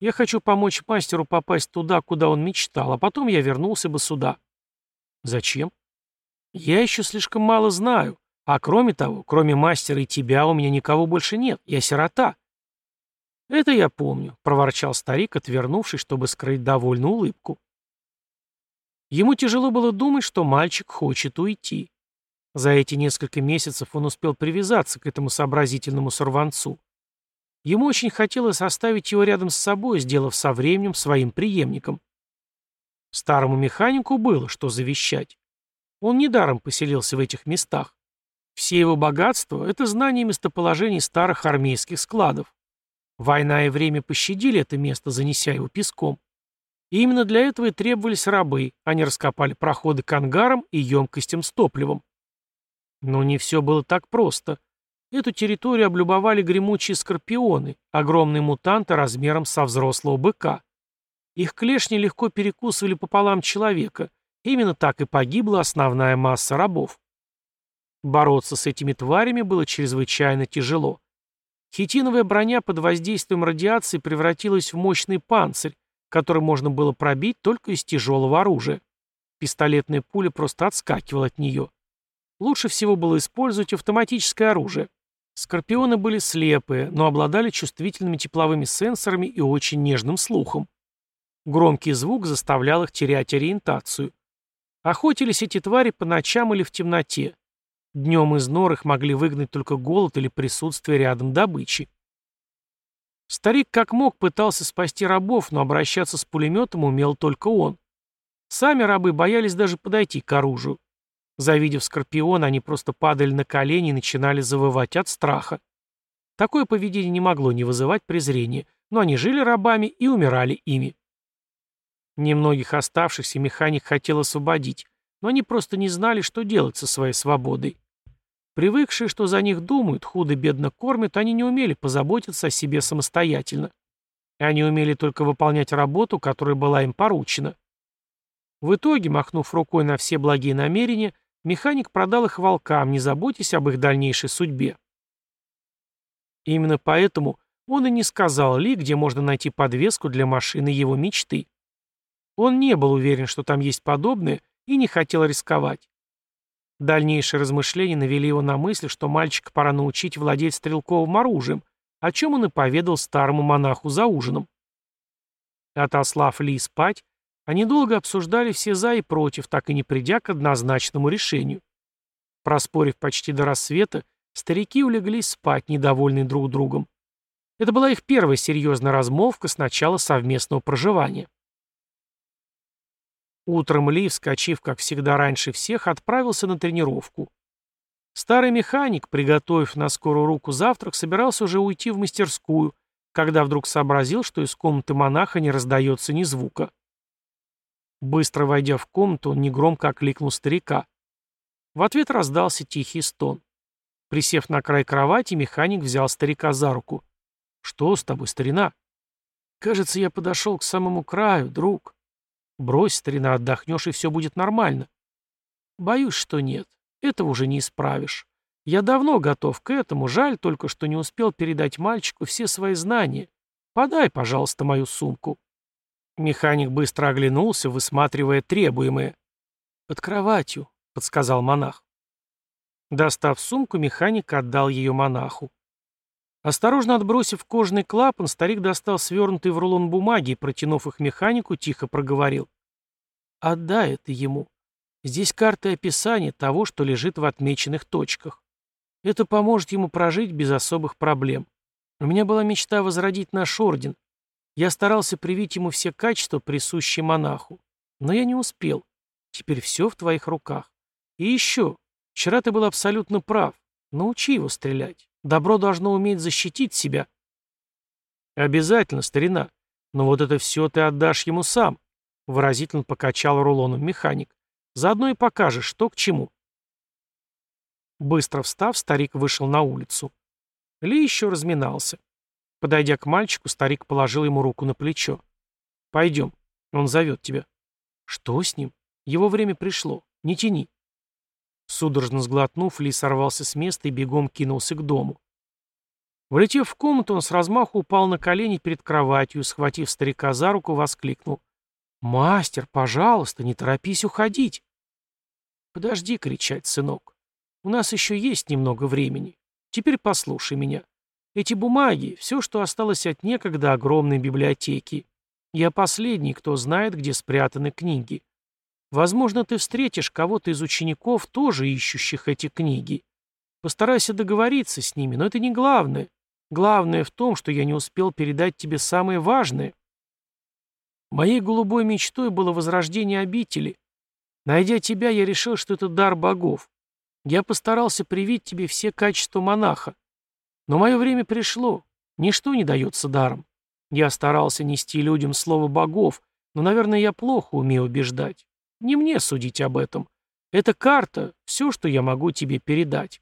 Я хочу помочь мастеру попасть туда, куда он мечтал, а потом я вернулся бы сюда. Зачем? Я еще слишком мало знаю. А кроме того, кроме мастера и тебя у меня никого больше нет. Я сирота. Это я помню, проворчал старик, отвернувшись, чтобы скрыть довольную улыбку. Ему тяжело было думать, что мальчик хочет уйти. За эти несколько месяцев он успел привязаться к этому сообразительному сорванцу. Ему очень хотелось оставить его рядом с собой, сделав со временем своим преемником. Старому механику было что завещать. Он недаром поселился в этих местах. Все его богатства – это знание местоположений старых армейских складов. Война и время пощадили это место, занеся его песком. И именно для этого и требовались рабы, они раскопали проходы к ангарам и емкостям с топливом. Но не все было так просто. Эту территорию облюбовали гремучие скорпионы, огромные мутанты размером со взрослого быка. Их клешни легко перекусывали пополам человека – Именно так и погибла основная масса рабов. Бороться с этими тварями было чрезвычайно тяжело. Хитиновая броня под воздействием радиации превратилась в мощный панцирь, который можно было пробить только из тяжелого оружия. Пистолетная пуля просто отскакивала от нее. Лучше всего было использовать автоматическое оружие. Скорпионы были слепые, но обладали чувствительными тепловыми сенсорами и очень нежным слухом. Громкий звук заставлял их терять ориентацию. Охотились эти твари по ночам или в темноте. Днем из нор их могли выгнать только голод или присутствие рядом добычи. Старик как мог пытался спасти рабов, но обращаться с пулеметом умел только он. Сами рабы боялись даже подойти к оружию. Завидев скорпиона, они просто падали на колени и начинали завывать от страха. Такое поведение не могло не вызывать презрения, но они жили рабами и умирали ими. Немногих оставшихся механик хотел освободить, но они просто не знали, что делать со своей свободой. Привыкшие, что за них думают, худо-бедно кормят, они не умели позаботиться о себе самостоятельно. Они умели только выполнять работу, которая была им поручена. В итоге, махнув рукой на все благие намерения, механик продал их волкам, не заботясь об их дальнейшей судьбе. именно поэтому он и не сказал Ли, где можно найти подвеску для машины его мечты. Он не был уверен, что там есть подобное, и не хотел рисковать. Дальнейшие размышления навели его на мысль, что мальчика пора научить владеть стрелковым оружием, о чем он и поведал старому монаху за ужином. Отослав Ли спать, они долго обсуждали все «за» и «против», так и не придя к однозначному решению. Проспорив почти до рассвета, старики улеглись спать, недовольные друг другом. Это была их первая серьезная размолвка с начала совместного проживания. Утром Ли, вскочив, как всегда раньше всех, отправился на тренировку. Старый механик, приготовив на скорую руку завтрак, собирался уже уйти в мастерскую, когда вдруг сообразил, что из комнаты монаха не раздается ни звука. Быстро войдя в комнату, он негромко окликнул старика. В ответ раздался тихий стон. Присев на край кровати, механик взял старика за руку. «Что с тобой, старина?» «Кажется, я подошел к самому краю, друг». «Брось, старина, отдохнешь, и все будет нормально». «Боюсь, что нет. Этого уже не исправишь. Я давно готов к этому, жаль только, что не успел передать мальчику все свои знания. Подай, пожалуйста, мою сумку». Механик быстро оглянулся, высматривая требуемое. «Под кроватью», — подсказал монах. Достав сумку, механик отдал ее монаху. Осторожно отбросив кожаный клапан, старик достал свернутый в рулон бумаги и, протянув их механику, тихо проговорил. «Отдай это ему. Здесь карта и описание того, что лежит в отмеченных точках. Это поможет ему прожить без особых проблем. У меня была мечта возродить наш орден. Я старался привить ему все качества, присущие монаху. Но я не успел. Теперь все в твоих руках. И еще. Вчера ты был абсолютно прав. Научи его стрелять. Добро должно уметь защитить себя. Обязательно, старина. Но вот это все ты отдашь ему сам. Выразительно покачал рулоном механик. Заодно и покажешь, что к чему. Быстро встав, старик вышел на улицу. Ли еще разминался. Подойдя к мальчику, старик положил ему руку на плечо. «Пойдем, он зовет тебя». «Что с ним? Его время пришло. Не тяни». Судорожно сглотнув, Ли сорвался с места и бегом кинулся к дому. Влетев в комнату, он с размаху упал на колени перед кроватью схватив старика за руку, воскликнул. «Мастер, пожалуйста, не торопись уходить!» «Подожди кричать, сынок. У нас еще есть немного времени. Теперь послушай меня. Эти бумаги — все, что осталось от некогда огромной библиотеки. Я последний, кто знает, где спрятаны книги. Возможно, ты встретишь кого-то из учеников, тоже ищущих эти книги. Постарайся договориться с ними, но это не главное. Главное в том, что я не успел передать тебе самое важное. Моей голубой мечтой было возрождение обители. Найдя тебя, я решил, что это дар богов. Я постарался привить тебе все качества монаха. Но мое время пришло. Ничто не дается даром. Я старался нести людям слово богов, но, наверное, я плохо умею убеждать. Не мне судить об этом. Эта карта — все, что я могу тебе передать.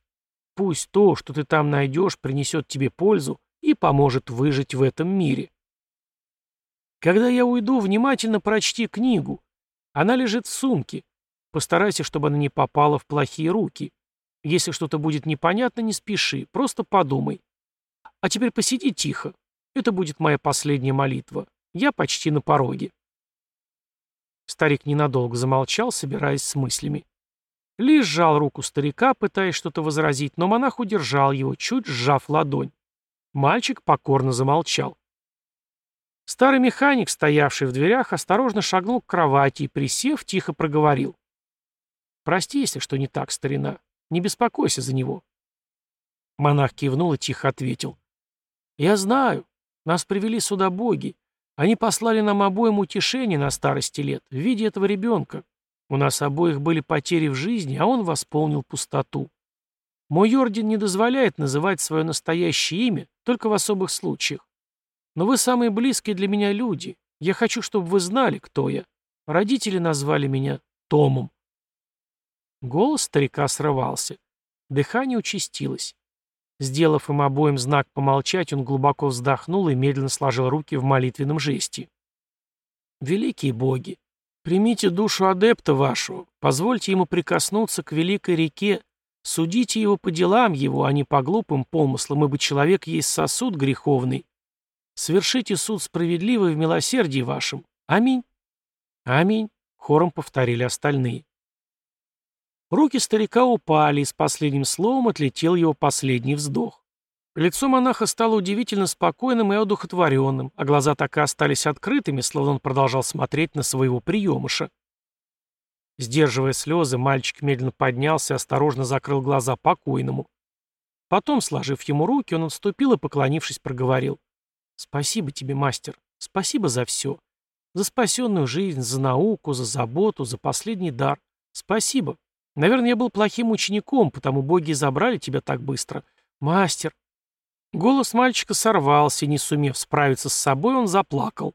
Пусть то, что ты там найдешь, принесет тебе пользу и поможет выжить в этом мире. Когда я уйду, внимательно прочти книгу. Она лежит в сумке. Постарайся, чтобы она не попала в плохие руки. Если что-то будет непонятно, не спеши, просто подумай. А теперь посиди тихо. Это будет моя последняя молитва. Я почти на пороге. Старик ненадолго замолчал, собираясь с мыслями. Ли сжал руку старика, пытаясь что-то возразить, но монах удержал его, чуть сжав ладонь. Мальчик покорно замолчал. Старый механик, стоявший в дверях, осторожно шагнул к кровати и, присев, тихо проговорил. «Прости, если что не так, старина. Не беспокойся за него». Монах кивнул и тихо ответил. «Я знаю. Нас привели сюда боги. Они послали нам обоим утешение на старости лет в виде этого ребенка. У нас обоих были потери в жизни, а он восполнил пустоту. Мой орден не дозволяет называть свое настоящее имя, только в особых случаях. Но вы самые близкие для меня люди. Я хочу, чтобы вы знали, кто я. Родители назвали меня Томом. Голос старика срывался. Дыхание участилось. Сделав им обоим знак помолчать, он глубоко вздохнул и медленно сложил руки в молитвенном жесте. «Великие боги, примите душу адепта вашего, позвольте ему прикоснуться к великой реке, судите его по делам его, а не по глупым помыслам, ибо человек есть сосуд греховный. Свершите суд справедливый в милосердии вашем. Аминь». «Аминь», — хором повторили остальные. Руки старика упали, и с последним словом отлетел его последний вздох. Лицо монаха стало удивительно спокойным и одухотворенным, а глаза так и остались открытыми, словно он продолжал смотреть на своего приемыша. Сдерживая слезы, мальчик медленно поднялся и осторожно закрыл глаза покойному. Потом, сложив ему руки, он отступил и, поклонившись, проговорил. «Спасибо тебе, мастер. Спасибо за все. За спасенную жизнь, за науку, за заботу, за последний дар. Спасибо. Наверное, я был плохим учеником, потому боги забрали тебя так быстро. Мастер!» Голос мальчика сорвался, не сумев справиться с собой, он заплакал.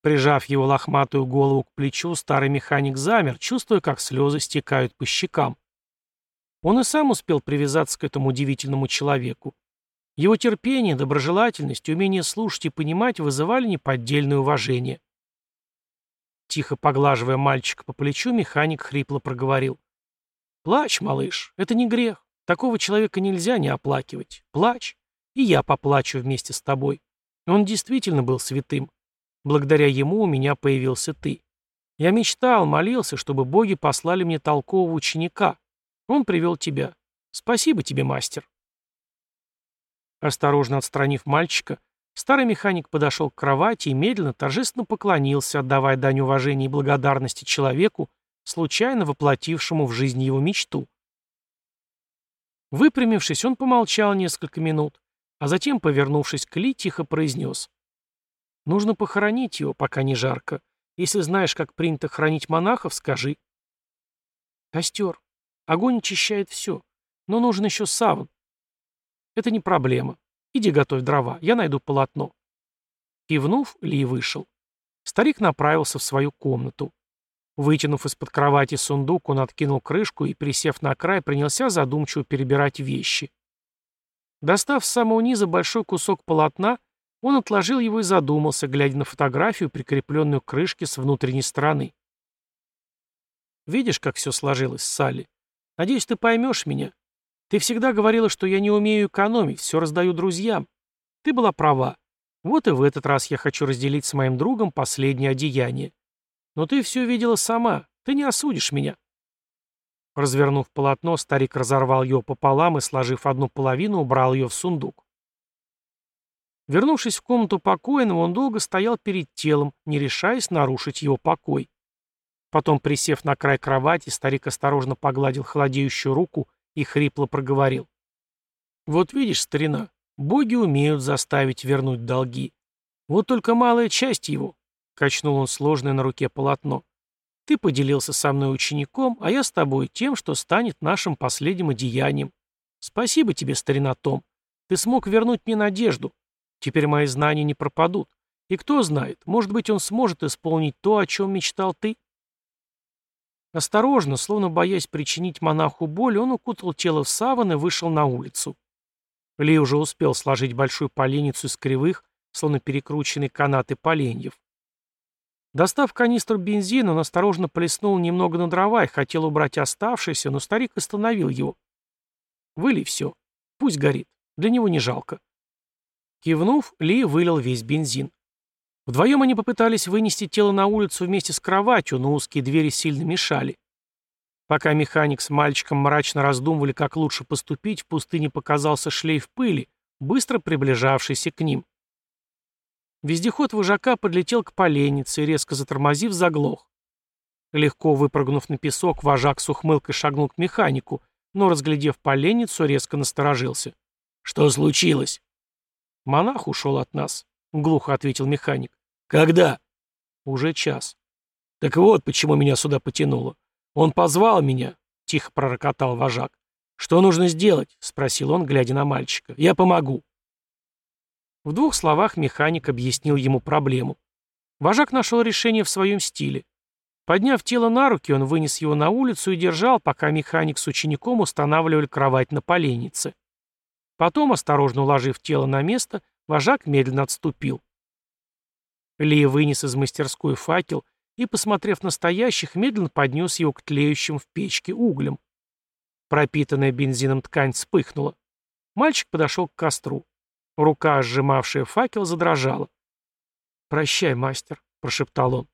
Прижав его лохматую голову к плечу, старый механик замер, чувствуя, как слезы стекают по щекам. Он и сам успел привязаться к этому удивительному человеку. Его терпение, доброжелательность, умение слушать и понимать вызывали неподдельное уважение. Тихо поглаживая мальчика по плечу, механик хрипло проговорил. «Плачь, малыш, это не грех. Такого человека нельзя не оплакивать. Плачь, и я поплачу вместе с тобой. Он действительно был святым. Благодаря ему у меня появился ты. Я мечтал, молился, чтобы боги послали мне толкового ученика. Он привел тебя. Спасибо тебе, мастер». Осторожно отстранив мальчика, старый механик подошел к кровати и медленно, торжественно поклонился, отдавая дань уважения и благодарности человеку, случайно воплотившему в жизнь его мечту. Выпрямившись, он помолчал несколько минут, а затем, повернувшись к Ли, тихо произнес. «Нужно похоронить его, пока не жарко. Если знаешь, как принято хранить монахов, скажи». «Костер. Огонь очищает все. Но нужен еще саван. Это не проблема. Иди готовь дрова, я найду полотно. Кивнув, Ли вышел. Старик направился в свою комнату. Вытянув из-под кровати сундук, он откинул крышку и, присев на край, принялся задумчиво перебирать вещи. Достав с самого низа большой кусок полотна, он отложил его и задумался, глядя на фотографию, прикрепленную к крышке с внутренней стороны. «Видишь, как все сложилось, Салли? Надеюсь, ты поймешь меня. Ты всегда говорила, что я не умею экономить, все раздаю друзьям. Ты была права. Вот и в этот раз я хочу разделить с моим другом последнее одеяние. Но ты все видела сама, ты не осудишь меня. Развернув полотно, старик разорвал его пополам и, сложив одну половину, убрал ее в сундук. Вернувшись в комнату покойного, он долго стоял перед телом, не решаясь нарушить его покой. Потом, присев на край кровати, старик осторожно погладил холодеющую руку и хрипло проговорил. «Вот видишь, старина, боги умеют заставить вернуть долги. Вот только малая часть его», — качнул он сложное на руке полотно. «Ты поделился со мной учеником, а я с тобой тем, что станет нашим последним одеянием. Спасибо тебе, старина Том. Ты смог вернуть мне надежду. Теперь мои знания не пропадут. И кто знает, может быть, он сможет исполнить то, о чем мечтал ты?» Осторожно, словно боясь причинить монаху боль, он укутал тело в саван и вышел на улицу. Ли уже успел сложить большую поленницу из кривых, словно перекрученные канаты поленьев. Достав канистру бензина, он осторожно плеснул немного на дрова и хотел убрать оставшееся, но старик остановил его. «Вылей все. Пусть горит. Для него не жалко». Кивнув, Ли вылил весь бензин. Вдвоем они попытались вынести тело на улицу вместе с кроватью, но узкие двери сильно мешали. Пока механик с мальчиком мрачно раздумывали, как лучше поступить, в пустыне показался шлейф пыли, быстро приближавшийся к ним. Вездеход вожака подлетел к поленнице резко затормозив, заглох. Легко выпрыгнув на песок, вожак с ухмылкой шагнул к механику, но, разглядев поленницу, резко насторожился. «Что случилось?» «Монах ушел от нас», — глухо ответил механик. «Когда?» «Уже час». «Так вот, почему меня сюда потянуло. Он позвал меня», — тихо пророкотал вожак. «Что нужно сделать?» — спросил он, глядя на мальчика. «Я помогу». В двух словах механик объяснил ему проблему. Вожак нашел решение в своем стиле. Подняв тело на руки, он вынес его на улицу и держал, пока механик с учеником устанавливали кровать на поленнице. Потом, осторожно уложив тело на место, Вожак медленно отступил. Ли вынес из мастерской факел и, посмотрев на стоящих, медленно поднес его к тлеющим в печке углям. Пропитанная бензином ткань вспыхнула. Мальчик подошел к костру. Рука, сжимавшая факел, задрожала. «Прощай, мастер», — прошептал он.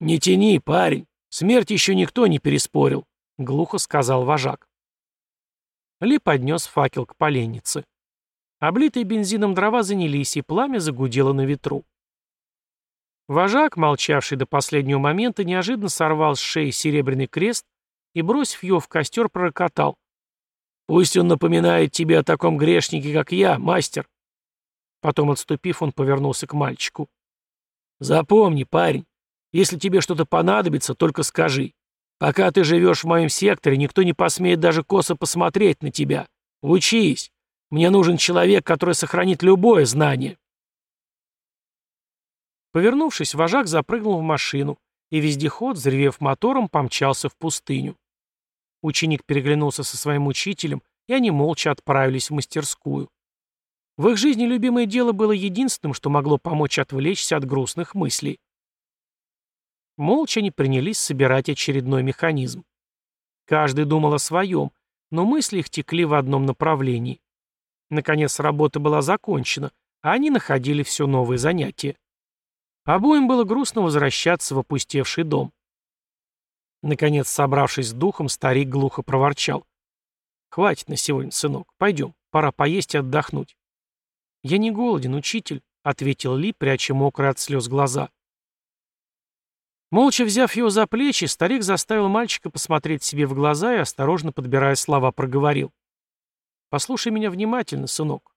«Не тяни, парень. Смерть еще никто не переспорил», — глухо сказал вожак. Ли поднес факел к поленнице. Облитые бензином дрова занялись, и пламя загудело на ветру. Вожак, молчавший до последнего момента, неожиданно сорвал с шеи серебряный крест и, бросив его в костер, пророкотал. «Пусть он напоминает тебе о таком грешнике, как я, мастер». Потом, отступив, он повернулся к мальчику. «Запомни, парень, если тебе что-то понадобится, только скажи. Пока ты живешь в моем секторе, никто не посмеет даже косо посмотреть на тебя. Учись. Мне нужен человек, который сохранит любое знание». Повернувшись, вожак запрыгнул в машину, и вездеход, взревев мотором, помчался в пустыню. Ученик переглянулся со своим учителем, и они молча отправились в мастерскую. В их жизни любимое дело было единственным, что могло помочь отвлечься от грустных мыслей. Молча они принялись собирать очередной механизм. Каждый думал о своем, но мысли их текли в одном направлении. Наконец работа была закончена, а они находили все новые занятия. Обоим было грустно возвращаться в опустевший дом. Наконец, собравшись с духом, старик глухо проворчал. «Хватит на сегодня, сынок. Пойдем. Пора поесть и отдохнуть». «Я не голоден, учитель», — ответил Ли, пряча мокрые от слез глаза. Молча взяв его за плечи, старик заставил мальчика посмотреть себе в глаза и, осторожно подбирая слова, проговорил. «Послушай меня внимательно, сынок.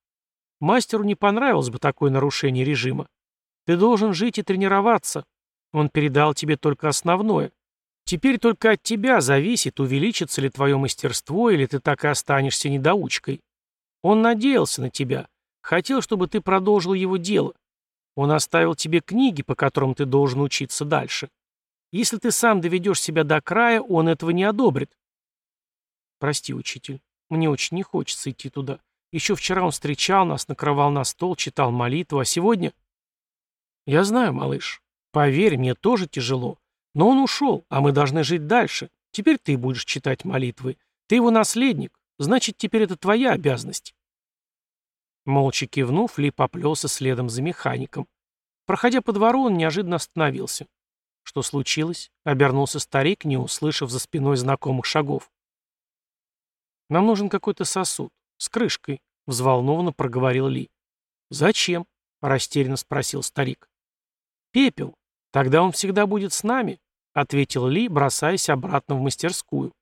Мастеру не понравилось бы такое нарушение режима. Ты должен жить и тренироваться. Он передал тебе только основное. Теперь только от тебя зависит, увеличится ли твое мастерство, или ты так и останешься недоучкой. Он надеялся на тебя, хотел, чтобы ты продолжил его дело. Он оставил тебе книги, по которым ты должен учиться дальше. Если ты сам доведешь себя до края, он этого не одобрит. Прости, учитель, мне очень не хочется идти туда. Еще вчера он встречал нас, накрывал на стол, читал молитву, а сегодня... Я знаю, малыш. Поверь, мне тоже тяжело. Но он ушел, а мы должны жить дальше. Теперь ты будешь читать молитвы. Ты его наследник. Значит, теперь это твоя обязанность. Молча кивнув, Ли поплелся следом за механиком. Проходя по двору, он неожиданно остановился. Что случилось? Обернулся старик, не услышав за спиной знакомых шагов. «Нам нужен какой-то сосуд. С крышкой», — взволнованно проговорил Ли. «Зачем?» — растерянно спросил старик. «Пепел. Тогда он всегда будет с нами», ответил Ли, бросаясь обратно в мастерскую.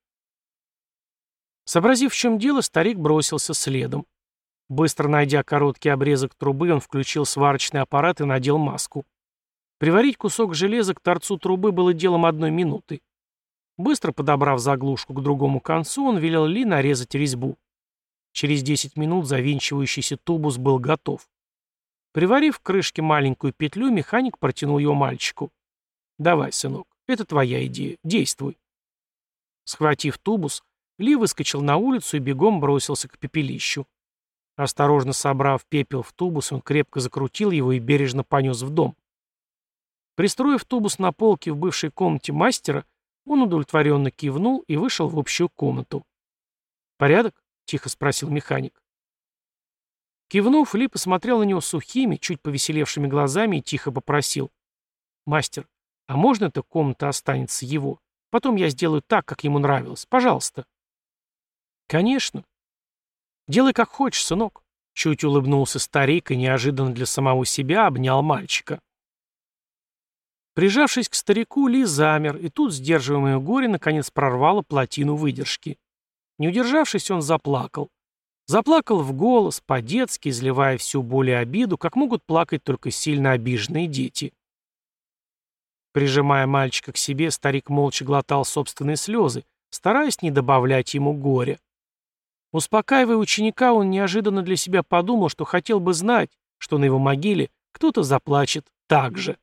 Сообразив, в чем дело, старик бросился следом. Быстро найдя короткий обрезок трубы, он включил сварочный аппарат и надел маску. Приварить кусок железа к торцу трубы было делом одной минуты. Быстро подобрав заглушку к другому концу, он велел Ли нарезать резьбу. Через 10 минут завинчивающийся тубус был готов. Приварив к крышке маленькую петлю, механик протянул ее мальчику. «Давай, сынок, это твоя идея. Действуй. Схватив тубус, Ли выскочил на улицу и бегом бросился к пепелищу. Осторожно собрав пепел в тубус, он крепко закрутил его и бережно понес в дом. Пристроив тубус на полке в бывшей комнате мастера, он удовлетворенно кивнул и вышел в общую комнату. «Порядок?» — тихо спросил механик. Кивнув, Ли посмотрел на него сухими, чуть повеселевшими глазами и тихо попросил. «Мастер, а можно эта комната останется его? Потом я сделаю так, как ему нравилось. Пожалуйста. Конечно. Делай как хочешь, сынок. Чуть улыбнулся старик и неожиданно для самого себя обнял мальчика. Прижавшись к старику, Ли замер, и тут сдерживаемое горе наконец прорвало плотину выдержки. Не удержавшись, он заплакал. Заплакал в голос, по-детски, изливая всю боль и обиду, как могут плакать только сильно обиженные дети. Прижимая мальчика к себе, старик молча глотал собственные слезы, стараясь не добавлять ему горя. Успокаивая ученика, он неожиданно для себя подумал, что хотел бы знать, что на его могиле кто-то заплачет так же.